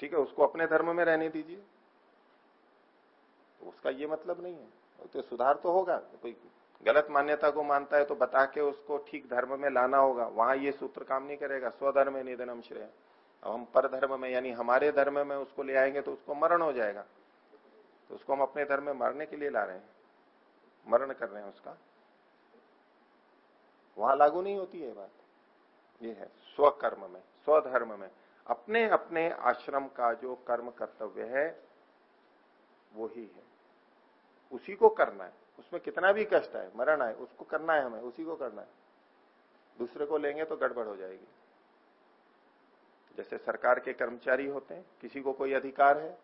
ठीक है, उसको अपने धर्म में रहने दीजिए। तो उसका ये मतलब नहीं है। तो सुधार तो होगा तो कोई गलत मान्यता को मानता है तो बता के उसको ठीक धर्म में लाना होगा। वहाँ ये सूत्र काम नहीं करेगा। स्वधर्म है निधनम श्रेय। अब हम पर धर्म में, यानी हमारे धर्म में उसको ले आएँगे तो उसको मरण हो जाएगा। तो उसको हम अपने धर्म में मरने के लिए ला रहे हैं। मरण कर रहे हैं उसका। वहाँ लागू नहीं होती है बात। ये है, स्वकर्म में, स्वधर्म में। अपने अपने आश्रम का जो कर्म कर्तव्य है, वो ही है। उसी को करना है। उसमें कितना भी कष्ट है मरण आए, उसको करना है हमें, उसी को करना है। दूसरे को लेंगे तो गड़बड़ हो जाएगी। जैसे सरकार के कर्मचारी होते हैं, किसी को कोई अधिकार है,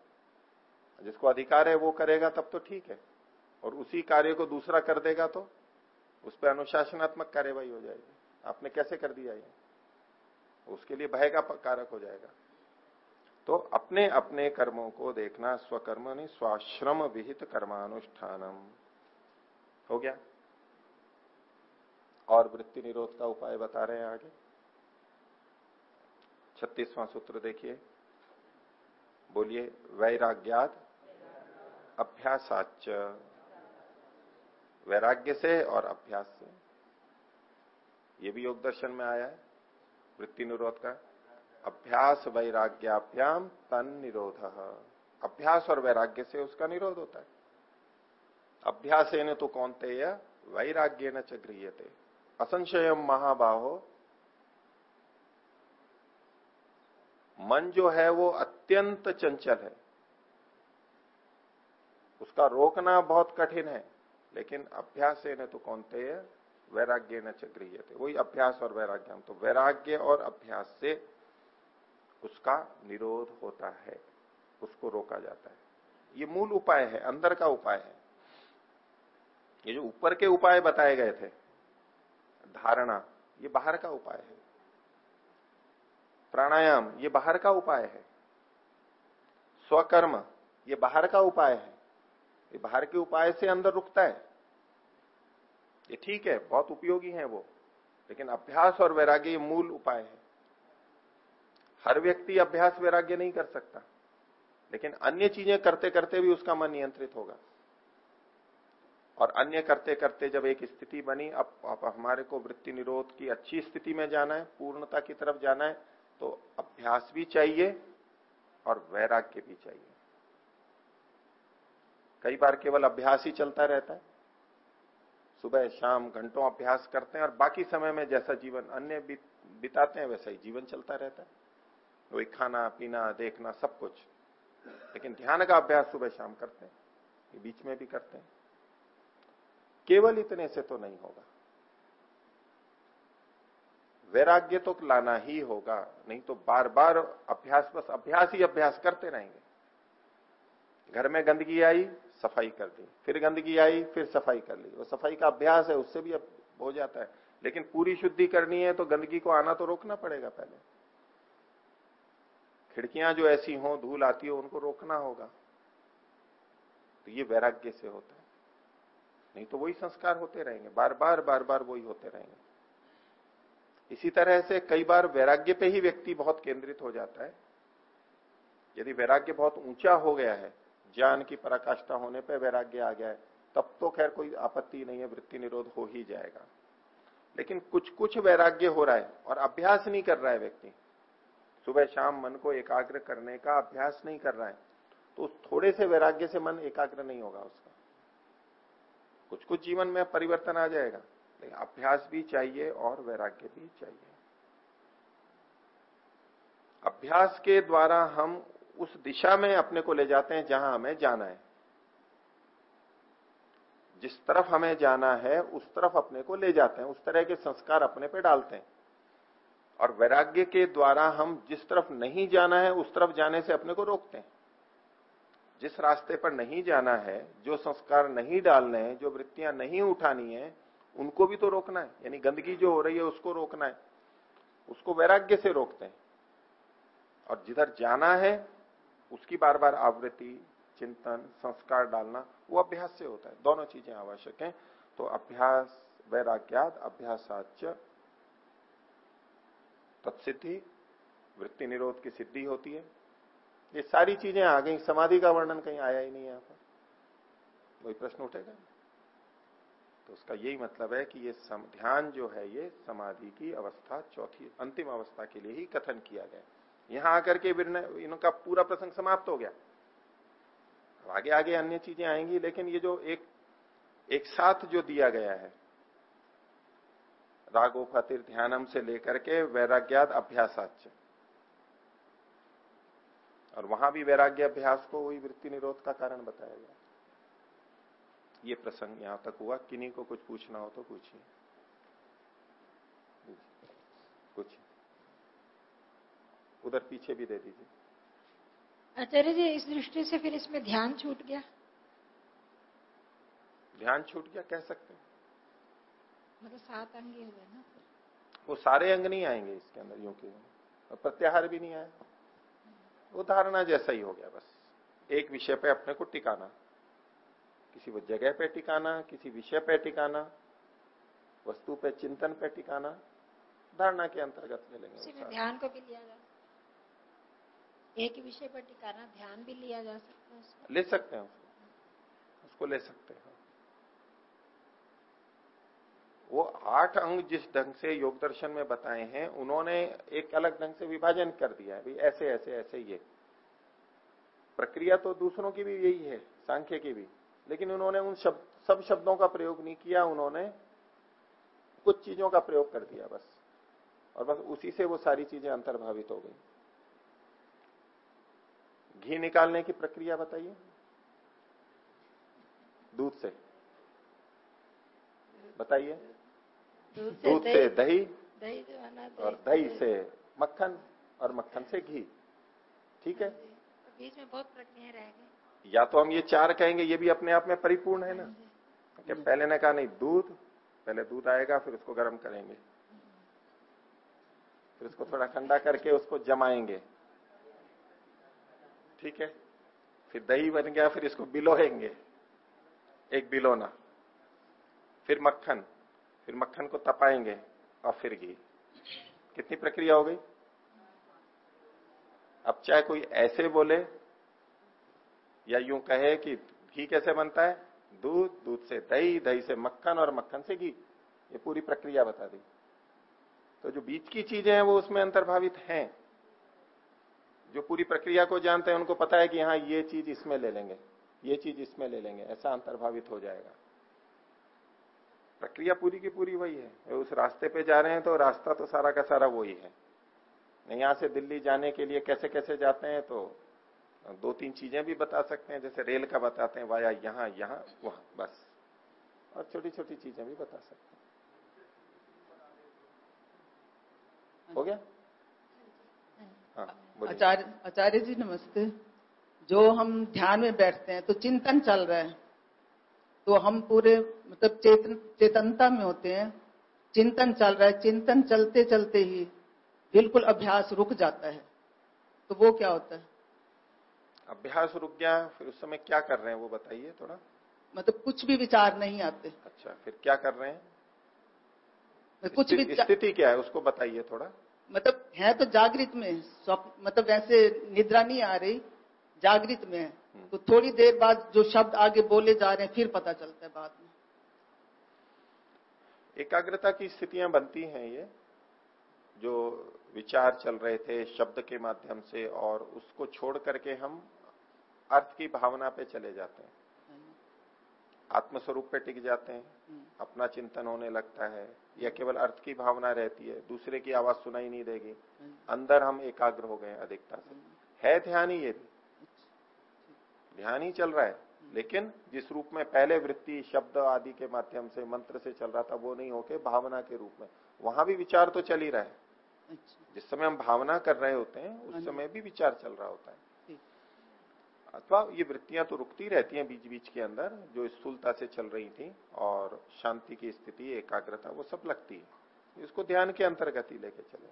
जिसको अधिकार है वो करेगा, तब तो ठीक है। और उसी कार्य को दूसरा कर देगा तो उस पर अनुशासनात्मक कार्यवाही हो जाएगी। आपने कैसे कर दिया ये? उसके लिए भय का कारक हो जाएगा। तो अपने अपने कर्मों को देखना, स्वकर्म नहीं स्वाश्रम विहित कर्मानुष्ठानम। हो गया। और वृत्ति निरोध का उपाय बता रहे हैं आगे। छत्तीसवां सूत्र देखिए। बोलिए वैराग्यात अभ्यासाच वैराग्य से और अभ्यास से। ये भी योग दर्शन में आया है, वृत्ति निरोध का। अभ्यास वैराग्याभ्याम तन निरोध अभ्यास और वैराग्य से उसका निरोध होता है। अभ्यास न तो कौन तेय वैराग्य न च गृहते असंशय महाबाहो। मन जो है वो अत्यंत चंचल है। उसका रोकना बहुत कठिन है, लेकिन अभ्यास न तो कौन तेय वैराग्य न च गृहते वही अभ्यास और वैराग्य तो वैराग्य और अभ्यास से उसका निरोध होता है, उसको रोका जाता है। ये मूल उपाय है, अंदर का उपाय है। ये जो ऊपर के उपाय बताए गए थे, धारणा, ये बाहर का उपाय है। प्राणायाम, ये बाहर का उपाय है। स्वकर्म, ये बाहर का उपाय है। ये बाहर के उपाय से अंदर रुकता है। ये ठीक है, बहुत उपयोगी है वो, लेकिन अभ्यास और वैराग्य ये मूल उपाय है। हर व्यक्ति अभ्यास वैराग्य नहीं कर सकता, लेकिन अन्य चीज़ें करते करते भी उसका मन नियंत्रित होगा। और अन्य करते करते जब एक स्थिति बनी अब, अब हमारे को वृत्ति निरोध की अच्छी स्थिति में जाना है पूर्णता की तरफ़ जाना है तो अभ्यास भी चाहिए और वैराग्य भी चाहिए। कई बार केवल अभ्यास ही चलता रहता है। सुबह शाम घंटों अभ्यास करते हैं और बाकी समय में जैसा जीवन अन्य बिताते हैं वैसा ही जीवन चलता रहता है। वही खाना पीना देखना सब कुछ। लेकिन ध्यान का अभ्यास सुबह शाम करते हैं बीच में भी करते हैं। केवल इतने से तो नहीं होगा। वैराग्य तो लाना ही होगा, नहीं तो बार बार अभ्यास, बस अभ्यास ही अभ्यास करते रहेंगे। घर में गंदगी आई, सफ़ाई कर दी। फिर गंदगी आई, फिर सफ़ाई कर ली। वो सफ़ाई का अभ्यास है, उससे भी हो जाता है। लेकिन पूरी शुद्धि करनी है तो गंदगी को आना तो रोकना पड़ेगा पहले। खिड़कियाँ जो ऐसी हो, धूल आती हो, उनको रोकना होगा। तो ये वैराग्य से होता है। नहीं तो वही संस्कार होते रहेंगे। बार बार बार बार वही होते रहेंगे। इसी तरह से कई बार वैराग्य पे ही व्यक्ति बहुत केंद्रित हो जाता है। यदि वैराग्य बहुत ऊँचा हो गया है, ज्ञान की पराकाष्ठा होने पर वैराग्य आ गया है, तब तो खैर कोई आपत्ति नहीं है, वृत्ति निरोध हो ही जाएगा। लेकिन कुछ कुछ वैराग्य हो रहा है और अभ्यास नहीं कर रहा है व्यक्ति। सुबह शाम मन को एकाग्र करने का अभ्यास नहीं कर रहा है तो थोड़े से वैराग्य से मन एकाग्र नहीं होगा उसका। कुछ कुछ जीवन में परिवर्तन आ जाएगा। लेकिन अभ्यास भी चाहिए और वैराग्य भी चाहिए। अभ्यास के द्वारा हम उस दिशा में अपने को ले जाते हैं जहाँ हमें जाना है। जिस तरफ़ हमें जाना है, उस तरफ़ अपने को ले जाते हैं। उस तरह के संस्कार अपने पे डालते हैं। और वैराग्य के द्वारा हम जिस तरफ़ नहीं जाना है, उस तरफ़ जाने से अपने को रोकते हैं। जिस रास्ते पर नहीं जाना है, जो संस्कार नहीं डालने हैं, जो वृत्तियाँ नहीं उठानी है, उनको भी तो रोकना है। यानी गंदगी जो हो रही है, उसको रोकना है। उसको वैराग्य से रोकते हैं। और जिधर जाना है, उसकी बार बार आवृत्ति, चिंतन, संस्कार डालना, वो अभ्यास से होता है। दोनों चीज़ें आवश्यक हैं। तो अभ्यास वैराग्यात अभ्यासाच तत्सिद्धि, वृत्ति निरोध की सिद्धि होती है। ये सारी चीज़ें आ गई, समाधि का वर्णन कहीं आया ही नहीं यहाँ पर। कोई प्रश्न उठेगा। तो उसका यही मतलब है कि ये ध्यान जो है ये समाधि की अवस्था, चौथी, अंतिम अवस्था के लिए ही कथन किया गया। यहाँ आकर के इनका पूरा प्रसंग समाप्त हो गया। आगे आगे अन्य चीज़ें आएँगी, लेकिन ये जो एक एक साथ जो दिया गया है, रागोपतिर ध्यानम से लेकर के वैराग्याद अभ्यासाच और वहाँ भी वैराग्य अभ्यास को वही वृत्ति निरोध का कारण बताया गया। ये प्रसंग यहाँ तक हुआ किन्हीं को कुछ पूछना हो तो पूछिए। कुछ। उधर पीछे भी दे दीजिए। आचार्य जी इस दृष्टि से फिर इसमें ध्यान छूट गया? ध्यान छूट गया कह सकते हैं। मतलब सात अंग हो ना? वो सारे अंग नहीं आएँगे इसके अंदर यूँ की प्रत्याहार भी नहीं आया। वो धारणा जैसा ही हो गया बस। एक विषय पे अपने को टिकाना। किसी वो जगह पे टिकाना किसी विषय पे टिकाना वस्तु पे चिंतन पे टिकाना धारणा के अंतर्गत ले लेंगे ध्यान को भी लिया जा एक विषय पर टिकाना ध्यान भी लिया जा सकता है ले सकते हैं उसको। उसको ले सकते हैं। वो आठ अंग जिस ढंग से योग दर्शन में बताए हैं, उन्होंने एक अलग ढंग से विभाजन कर दिया है। ऐसे ऐसे ऐसे ये। प्रक्रिया तो दूसरों की भी यही है, सांख्य की भी। लेकिन उन्होंने उन शब्द सब शब्दों का प्रयोग नहीं किया, उन्होंने कुछ चीज़ों का प्रयोग कर दिया बस। और बस उसी से वो सारी चीज़ें अंतर्भावित हो गई। घी निकालने की प्रक्रिया बताइए। दूध से। बताइए। दूध से दही दही और दही से मक्खन और मक्खन से घी। ठीक है? बीच में बहुत प्रक्रिया रह गई या तो हम ये चार कहेंगे ये भी अपने आप में परिपूर्ण है ना? कि पहले ने कहा नहीं दूध पहले दूध आएगा फिर उसको गर्म करेंगे। फिर उसको थोड़ा ठंडा करके उसको जमाएँगे। ठीक है? फिर दही बन गया फिर इसको बिलोहेंगे। एक बिलोना। फिर मक्खन। फिर मक्खन को तपाएँगे और फिर घी। कितनी प्रक्रिया हो गई? अब चाहे कोई ऐसे बोले या यूँ कहे कि घी कैसे बनता है? दूध दूध से दही दही से मक्खन और मक्खन से घी। ये पूरी प्रक्रिया बता दी। तो जो बीच की चीज़ें हैं वो उसमें अंतर्भावित हैं। जो पूरी प्रक्रिया को जानते हैं उनको पता है कि हाँ ये चीज़ इसमें ले लेंगे, ये चीज़ इसमें ले लेंगे। ऐसा अंतर्भावित हो जाएगा। प्रक्रिया पूरी की पूरी वही है। उस रास्ते पे जा रहे हैं तो रास्ता तो सारा का सारा वही है। यहाँ से दिल्ली जाने के लिए कैसे कैसे जाते हैं तो दो तीन चीज़ें भी बता सकते हैं, जैसे रेल का बताते हैं, वाया यहाँ यहाँ, वहाँ, बस। और छोटी छोटी चीज़ें भी बता सकते हैं। हो गया? हाँ आचार्य आचार्य जी नमस्ते। जो हम ध्यान में बैठते हैं तो चिंतन चल रहा है। तो हम पूरे मतलब चेतन चेतनता में होते हैं। चिंतन चल रहा है। चिंतन चलते चलते ही बिल्कुल अभ्यास रुक जाता है। तो वो क्या होता है? अभ्यास रुक गया फिर उस समय क्या कर रहे हैं वो बताइए थोड़ा। मतलब कुछ भी विचार नहीं आते। अच्छा फिर क्या कर रहे हैं? कुछ भी स्थिति क्या है? उसको बताइए थोड़ा। मतलब है तो जागृत में मतलब वैसे निद्रा नहीं आ रही जागृत में है। तो थोड़ी देर बाद जो शब्द आगे बोले जा रहे हैं, फिर पता चलता है बाद में एकाग्रता की स्थितियाँ बनती हैं ये, जो विचार चल रहे थे शब्द के माध्यम से, और उसको छोड़ करके हम अर्थ की भावना पे चले जाते हैं आत्मस्वरूप पे टिक जाते हैं। अपना चिंतन होने लगता है, या केवल अर्थ की भावना रहती है, दूसरे की आवाज़ सुनाई नहीं देगी। अंदर हम एकाग्र हो गए अधिकता से। है ध्यान ही ये भी ध्यान ही चल रहा है। लेकिन जिस रूप में पहले वृत्ति शब्द आदि के माध्यम से मंत्र से चल रहा था वो नहीं होके भावना के रूप में। वहाँ भी विचार तो चल ही रहा है। अच्छा। जिस समय हम भावना कर रहे होते हैं उस हाँ समय भी विचार चल रहा होता है। अथवा ये वृत्तियाँ तो रुकती रहती हैं बीच बीच के अंदर जो स्थूलता से चल रही थी और शांति की स्थिति एकाग्रता वो सब लगती है। इसको ध्यान के अंतर्गत ही लेके चले।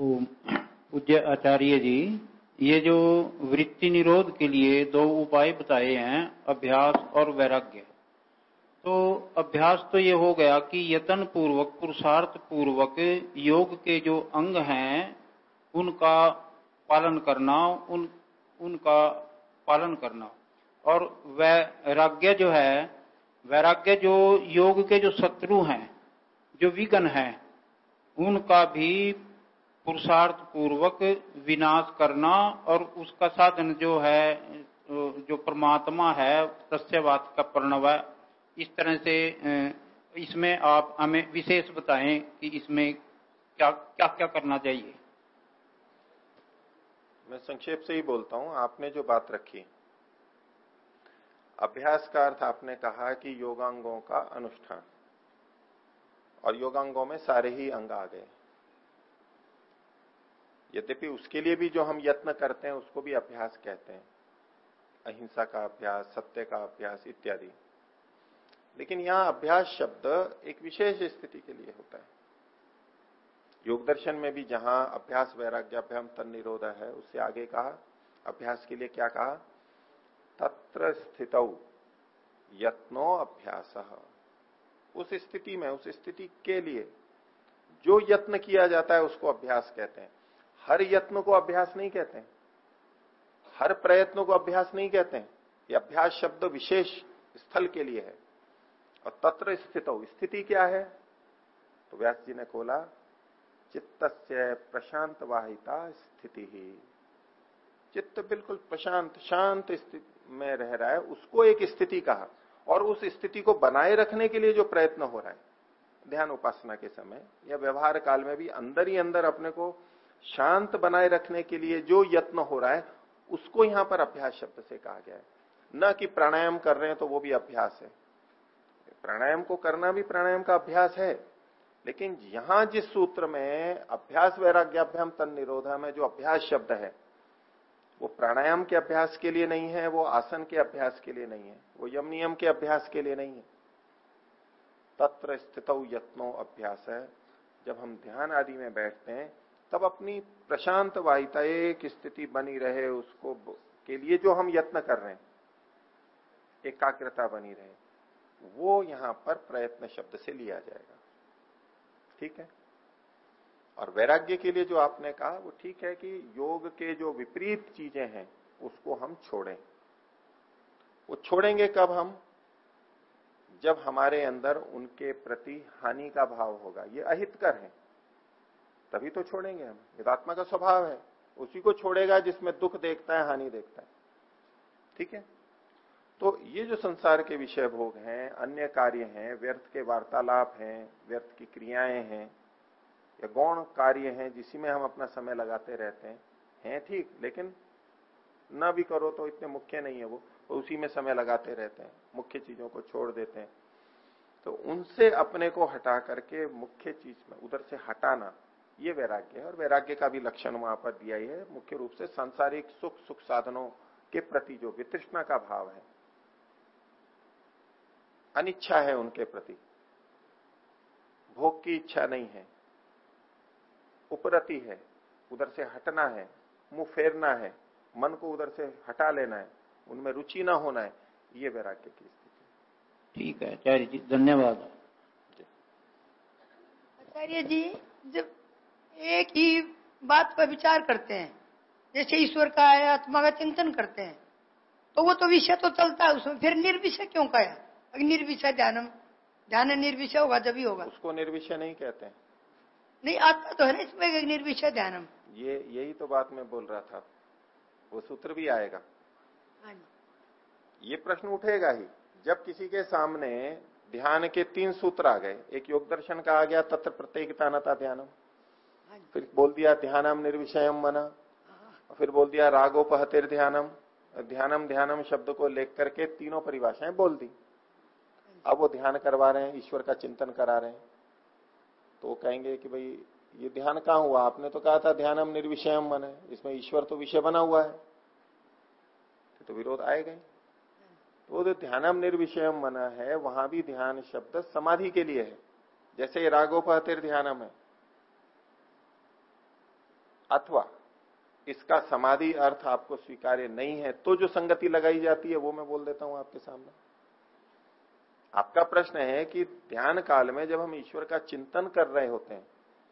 पूज्य आचार्य जी, ये जो वृत्ति निरोध के लिए दो उपाय बताए हैं, अभ्यास और वैराग्य। तो अभ्यास तो ये हो गया कि यतन पूर्वक पुरुषार्थ पूर्वक योग के जो अंग हैं, उनका पालन करना, उन, उनका पालन करना। और वैराग्य जो है, वैराग्य जो योग के जो शत्रु हैं, जो विघन हैं, उनका भी पुरुषार्थ पूर्वक विनाश करना और उसका साधन जो है, जो परमात्मा है सत्यवाद का प्रणव इस तरह से इसमें आप हमें विशेष बताएँ कि इसमें क्या क्या क्या करना चाहिए। मैं संक्षेप से ही बोलता हूँ। आपने जो बात रखी, अभ्यास का अर्थ आपने कहा कि योगांगों का अनुष्ठान। और योगांगों में सारे ही अंग आ गए। यद्यपि उसके लिए भी जो हम यत्न करते हैं, उसको भी अभ्यास कहते हैं। अहिंसा का अभ्यास, सत्य का अभ्यास इत्यादि। लेकिन यहाँ अभ्यास शब्द एक विशेष स्थिति के लिए होता है। योग दर्शन में भी जहाँ अभ्यास वैराग्याभ्याम तन निरोध है, उससे आगे कहा, अभ्यास के लिए क्या कहा? तत्र स्थित यत्नो अभ्यास। उस स्थिति में, उस स्थिति के लिए जो यत्न किया जाता है, उसको अभ्यास कहते हैं। हर यत्न को अभ्यास नहीं कहते हर प्रयत्न को अभ्यास नहीं कहते ये अभ्यास शब्द विशेष स्थल के लिए है। और तत्र स्थित। स्थिति क्या है? तो व्यास जी ने खोला चित्त प्रशांत वाहिता स्थिति। ही चित्त बिल्कुल प्रशांत, शांत स्थिति में रह रहा है। उसको एक स्थिति कहा। और उस स्थिति को बनाए रखने के लिए जो प्रयत्न हो रहा है, ध्यान उपासना के समय या व्यवहार काल में भी अंदर ही अंदर अपने को शांत बनाए रखने के लिए जो यत्न हो रहा है, उसको यहाँ पर अभ्यास शब्द से कहा गया है। न कि प्राणायाम कर रहे हैं तो वो भी अभ्यास है। प्राणायाम को करना भी प्राणायाम का अभ्यास है, लेकिन यहाँ जिस सूत्र में अभ्यास वैराग्याभ्याम तन निरोधा में जो अभ्यास शब्द है, वो प्राणायाम के अभ्यास के लिए नहीं है, वो आसन के अभ्यास के लिए नहीं है, वो यम नियम के अभ्यास के लिए नहीं है। तत्र स्थित यत्नो अभ्यास है। जब हम ध्यान आदि में बैठते हैं तब अपनी प्रशांत वाहिता एक स्थिति बनी रहे, उसको के लिए जो हम यत्न कर रहे हैं, एकाग्रता बनी रहे, वो यहाँ पर प्रयत्न शब्द से लिया जाएगा। ठीक है? और वैराग्य के लिए जो आपने कहा, वो ठीक है कि योग के जो विपरीत चीज़ें हैं, उसको हम छोड़ें। वो छोड़ेंगे कब हम? जब हमारे अंदर उनके प्रति हानि का भाव होगा। ये अहितकर है। तभी तो छोड़ेंगे हम। हितात्मा का स्वभाव है। उसी को छोड़ेगा जिसमें दुख देखता है, हानि देखता है। ठीक है? तो ये जो संसार के विषय भोग हैं, अन्य कार्य हैं, व्यर्थ के वार्तालाप हैं, व्यर्थ की क्रियाएँ हैं, या गौण कार्य हैं, जिसी में हम अपना समय लगाते रहते हैं हैं ठीक, लेकिन न भी करो तो इतने मुख्य नहीं है वो। उसी में समय लगाते रहते हैं, मुख्य चीज़ों को छोड़ देते हैं। तो उनसे अपने को हटा करके मुख्य चीज़ में, उधर से हटाना ये वैराग्य है और वैराग्य का भी लक्षण वहाँ पर दिया ही है। मुख्य रूप से सांसारिक सुख सुख साधनों के प्रति जो वितृष्णा का भाव है अनिच्छा है उनके प्रति भोग की इच्छा नहीं है उपरति है उधर से हटना है मुँह फेरना है मन को उधर से हटा लेना है उनमें रुचि ना होना है ये वैराग्य की स्थिति ठीक है आचार्य जी धन्यवाद। आचार्य जी जब एक ही बात पर विचार करते हैं। जैसे ईश्वर का है आत्मा का चिंतन करते हैं। तो वो तो विषय तो चलता है उसमें फिर निर्विषय क्यों कहा निर्विषय ध्यान ध्यान निर्विषय होगा जब ही होगा। उसको निर्विषय नहीं कहते हैं। नहीं आता तो है ना इसमें निर्विषय ध्यानम। ये यही तो बात मैं बोल रहा था। वो सूत्र भी आएगा। हाँ ये प्रश्न उठेगा ही। जब किसी के सामने ध्यान के तीन सूत्र आ गए एक योग दर्शन का आ गया तत्र प्रत्येकता नता ध्यानम। फिर बोल दिया ध्यानम निर्विषयम मना। हाँ। फिर बोल दिया रागोपहतिर ध्यानम। ध्यानम ध्यानम शब्द को लेकर करके तीनों परिभाषाएँ बोल दी। अब वो ध्यान करवा रहे हैं ईश्वर का चिंतन करा रहे हैं। तो कहेंगे कि भाई ये ध्यान कहाँ हुआ? आपने तो कहा था ध्यानम निर्विषयम मन। है इसमें ईश्वर तो विषय बना हुआ है। तो विरोध आए गए। तो वो जो ध्यानम निर्विषयम मना है वहाँ भी ध्यान शब्द समाधि के लिए है। जैसे ये रागोपहतिर ध्यानम है। अथवा इसका समाधि अर्थ आपको स्वीकार्य नहीं है तो जो संगति लगाई जाती है वो मैं बोल देता हूँ आपके सामने। आपका प्रश्न है कि ध्यान काल में जब हम ईश्वर का चिंतन कर रहे होते हैं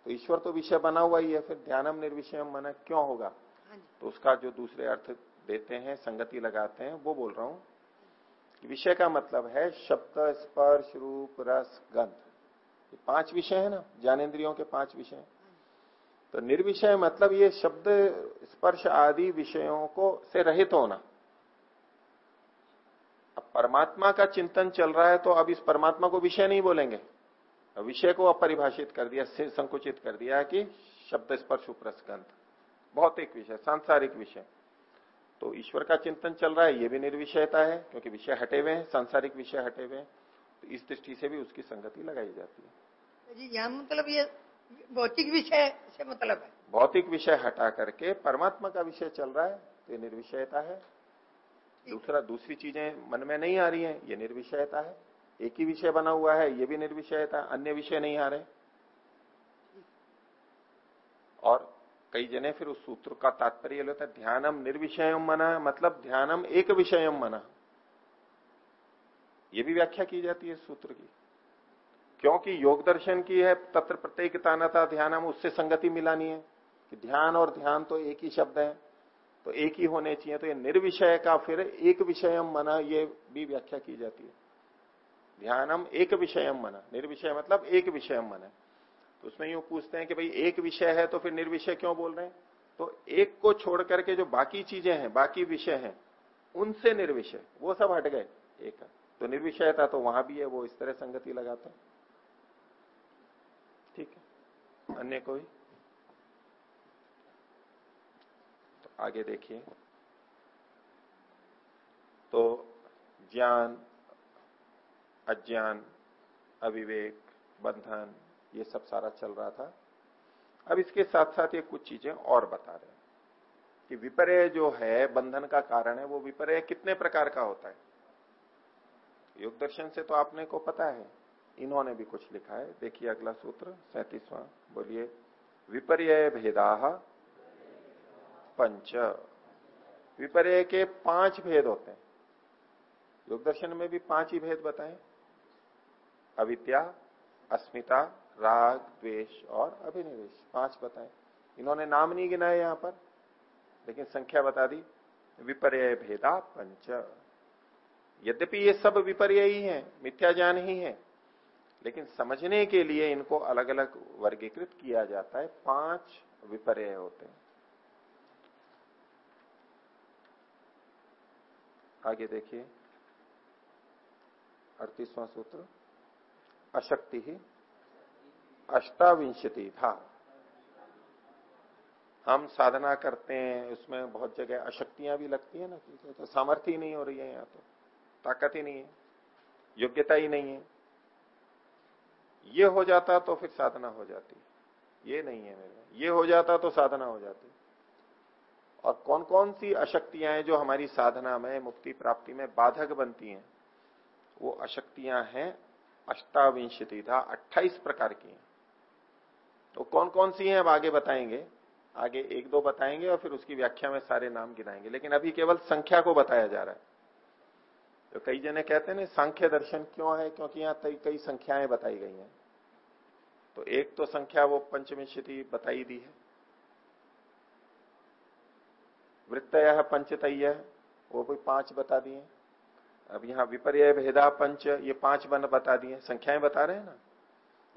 तो ईश्वर तो विषय बना हुआ ही है फिर ध्यानम निर्विषय मना क्यों होगा? हाँ तो उसका जो दूसरे अर्थ देते हैं संगति लगाते हैं वो बोल रहा हूँ कि विषय का मतलब है शब्द स्पर्श रूप रस गंध। पाँच विषय है ना ज्ञानेन्द्रियों के पाँच विषय। तो निर्विषय मतलब ये शब्द स्पर्श आदि विषयों को से रहित होना। अब परमात्मा का चिंतन चल रहा है तो अब इस परमात्मा को विषय नहीं बोलेंगे। विषय को अपरिभाषित कर दिया संकुचित कर दिया कि शब्द स्पर्श उपरसगंध भौतिक विषय, सांसारिक विषय। तो ईश्वर का चिंतन चल रहा है, ये भी निर्विषयता है, क्योंकि विषय हटे हुए हैं, सांसारिक विषय हटे हुए हैं। तो इस दृष्टि से भी उसकी संगति लगाई जाती है। जी, यहाँ मतलब ये भौतिक विषय से मतलब है। भौतिक विषय हटा करके परमात्मा का विषय चल रहा है तो ये निर्विषयता है। दूसरा दूसरी चीज़ें मन में नहीं आ रही हैं ये निर्विषयता है। एक ही विषय बना हुआ है ये भी निर्विषयता अन्य विषय नहीं आ रहे। और कई जने फिर उस सूत्र का तात्पर्य लेता है ध्यानम निर्विषयम मना मतलब ध्यानम एक विषयम मना। ये भी व्याख्या की जाती है सूत्र की। क्योंकि योग दर्शन की है, तत्र प्रत्येक तानता हम उससे संगति मिलानी है। कि ध्यान और ध्यान तो एक ही शब्द है तो एक ही होने चाहिए तो ये निर्विषय का फिर एक विषय मना, ये भी व्याख्या की जाती है। ध्यानम एक विषयम मना, निर्विषय मतलब एक विषयम मना। तो उसमें यूँ पूछते हैं कि भाई, एक विषय है तो फिर निर्विषय क्यों बोल रहे हैं? तो एक को छोड़ करके जो बाकी चीज़ें हैं, बाकी विषय हैं, उनसे निर्विषय, वो सब हट गए, एक। तो निर्विषय था तो वहाँ भी है, वो इस तरह संगति लगाते हैं ठीक है अन्य कोई? तो आगे देखिए। तो ज्ञान, अज्ञान, अविवेक, बंधन, ये सब सारा चल रहा था। अब इसके साथ साथ ये कुछ चीज़ें और बता रहे हैं कि विपर्य जो है, बंधन का कारण है, वो विपर्य कितने प्रकार का होता है? योग दर्शन से तो आपने को पता है। इन्होंने भी कुछ लिखा है। देखिए अगला सूत्र, सैतीसवां, बोलिए विपर्य भेदा पंच। विपर्य के पाँच भेद होते हैं। योग दर्शन में भी पाँच ही भेद बताए। अविद्या, अस्मिता, राग, द्वेष और अभिनिवेश, पाँच बताए। इन्होंने नाम नहीं गिनाए यहाँ पर, लेकिन संख्या बता दी। विपर्य भेदा पंच। यद्यपि ये सब विपर्य ही है मिथ्या ज्ञान ही है लेकिन समझने के लिए इनको अलग अलग वर्गीकृत किया जाता है। पाँच विपर्य होते हैं। आगे देखिए। अड़तीसवां सूत्र। अशक्ति ही अष्टाविंशति था। हम साधना करते हैं, उसमें बहुत जगह अशक्तियाँ भी लगती है ना तो सामर्थ्य ही नहीं हो रही है यहाँ तो। ताकत ही नहीं है। योग्यता ही नहीं है। ये हो जाता तो फिर साधना हो जाती। ये नहीं है मेरे ये हो जाता तो साधना हो जाती। और कौन कौन सी अशक्तियाँ हैं जो हमारी साधना में, मुक्ति प्राप्ति में बाधक बनती हैं? वो अशक्तियाँ हैं अष्टाविंशति था अट्ठाईस प्रकार की हैं। तो कौन कौन सी हैं, अब आगे बताएँगे। आगे एक दो बताएँगे और फिर उसकी व्याख्या में सारे नाम गिनाएँगे। लेकिन अभी केवल संख्या को बताया जा रहा है। तो कई जने कहते हैं ना सांख्य दर्शन क्यों है? क्योंकि यहाँ कई संख्याएँ बताई गई हैं। तो एक तो संख्या वो पंचविंशति बताई दी है। वृत्तय पंचतय, वो भी पाँच बता दिए। अब यहाँ विपर्य भेदा पंच, ये पाँच बन बता दिए। संख्याएँ बता रहे हैं ना?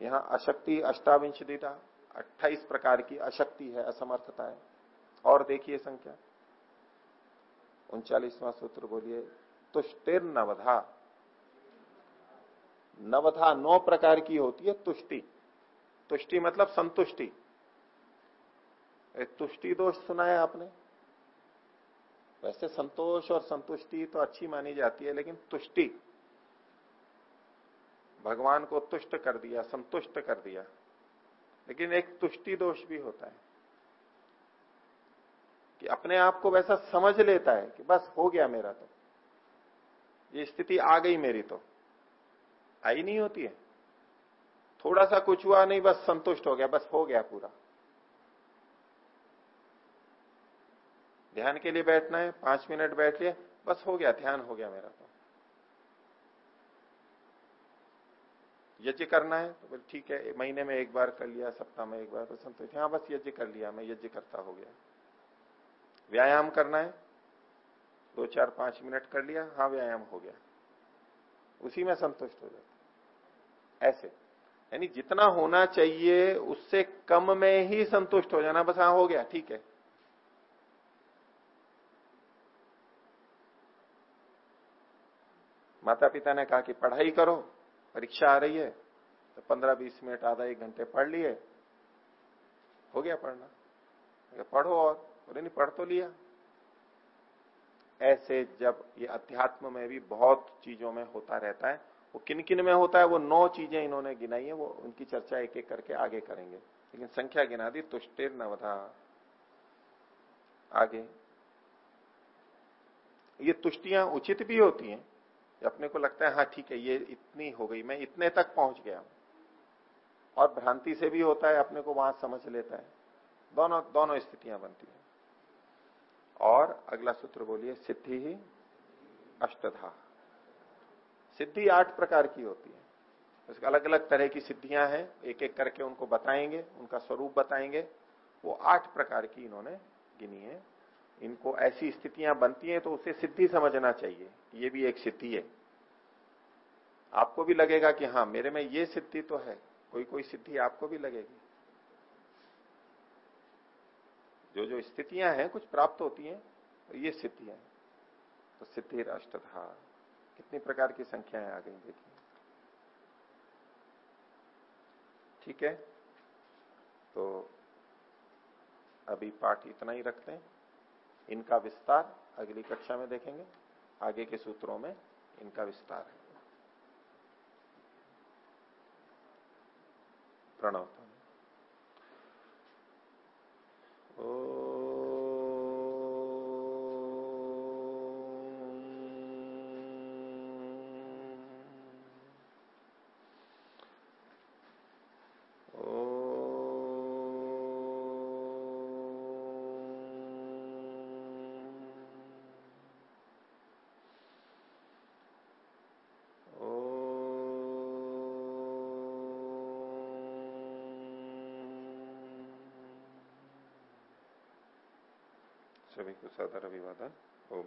यहाँ अशक्ति अष्टाविंशति था अट्ठाईस प्रकार की अशक्ति है, असमर्थता है। और देखिए संख्या। उनचालीसवां सूत्र बोलिए तुष्टिर नवधा। नवधा नौ प्रकार की होती है, तुष्टि। तुष्टि मतलब संतुष्टि। तुष्टि दोष सुना है आपने? वैसे संतोष और संतुष्टि तो अच्छी मानी जाती है, लेकिन तुष्टि। भगवान को तुष्ट कर दिया, संतुष्ट कर दिया। लेकिन एक तुष्टि दोष भी होता है। कि अपने आप को वैसा समझ लेता है कि बस हो गया मेरा तो। ये स्थिति आ गई मेरी तो। आई नहीं होती है। थोड़ा सा कुछ हुआ, नहीं, बस संतुष्ट हो गया, बस हो गया पूरा। ध्यान के लिए बैठना है, पाँच मिनट बैठ लिया बस हो गया, ध्यान हो गया मेरा तो। यज्ञ करना है तो ठीक है महीने में एक बार कर लिया, सप्ताह में एक बार तो संतुष्ट हाँ बस यज्ञ कर लिया मैं, यज्ञ करता हो गया। व्यायाम करना है, दो, चार, पाँच मिनट कर लिया हाँ व्यायाम हो गया। उसी में संतुष्ट हो जाता ऐसे। यानी जितना होना चाहिए, उससे कम में ही संतुष्ट हो जाना, बस हाँ हो गया, ठीक है। माता पिता ने कहा कि पढ़ाई करो, परीक्षा आ रही है तो पंद्रह बीस मिनट, आधा एक घंटे पढ़ लिए। हो गया पढ़ना। पढ़ो और, बोले, नहीं, पढ़ तो लिया। ऐसे जब ये अध्यात्म में भी बहुत चीज़ों में होता रहता है वो किन किन में होता है, वो नौ चीज़ें इन्होंने गिनाई है, वो उनकी चर्चा एक एक करके आगे करेंगे। लेकिन संख्या गिना दी, तुष्टिर नवधा। आगे। ये तुष्टियाँ उचित भी होती हैं। अपने को लगता है हाँ ठीक है, ये इतनी हो गई, मैं इतने तक पहुँच गया और भ्रांति से भी होता है, अपने को वहाँ समझ लेता है। दोनों दोनों स्थितियाँ बनती हैं। और अगला सूत्र बोलिए, सिद्धि ही अष्टधा। सिद्धि आठ प्रकार की होती है। उसके अलग अलग तरह की सिद्धियाँ हैं। एक एक करके उनको बताएँगे, उनका स्वरूप बताएँगे। वो आठ प्रकार की इन्होंने गिनी है। इनको ऐसी स्थितियाँ बनती हैं तो उसे सिद्धि समझना चाहिए। ये भी एक सिद्धि है। आपको भी लगेगा कि हाँ मेरे में ये सिद्धि तो है। कोई कोई सिद्धि आपको भी लगेगी। जो जो स्थितियाँ हैं, कुछ प्राप्त होती हैं तो ये स्थितियाँ तो सिद्धि अष्टधा कितनी प्रकार की संख्याएँ आ गई देखिए। ठीक है? तो अभी पाठ इतना ही रखते हैं। इनका विस्तार अगली कक्षा में देखेंगे। आगे के सूत्रों में इनका विस्तार है। प्रणव ओ सदर अभिवादन। ओम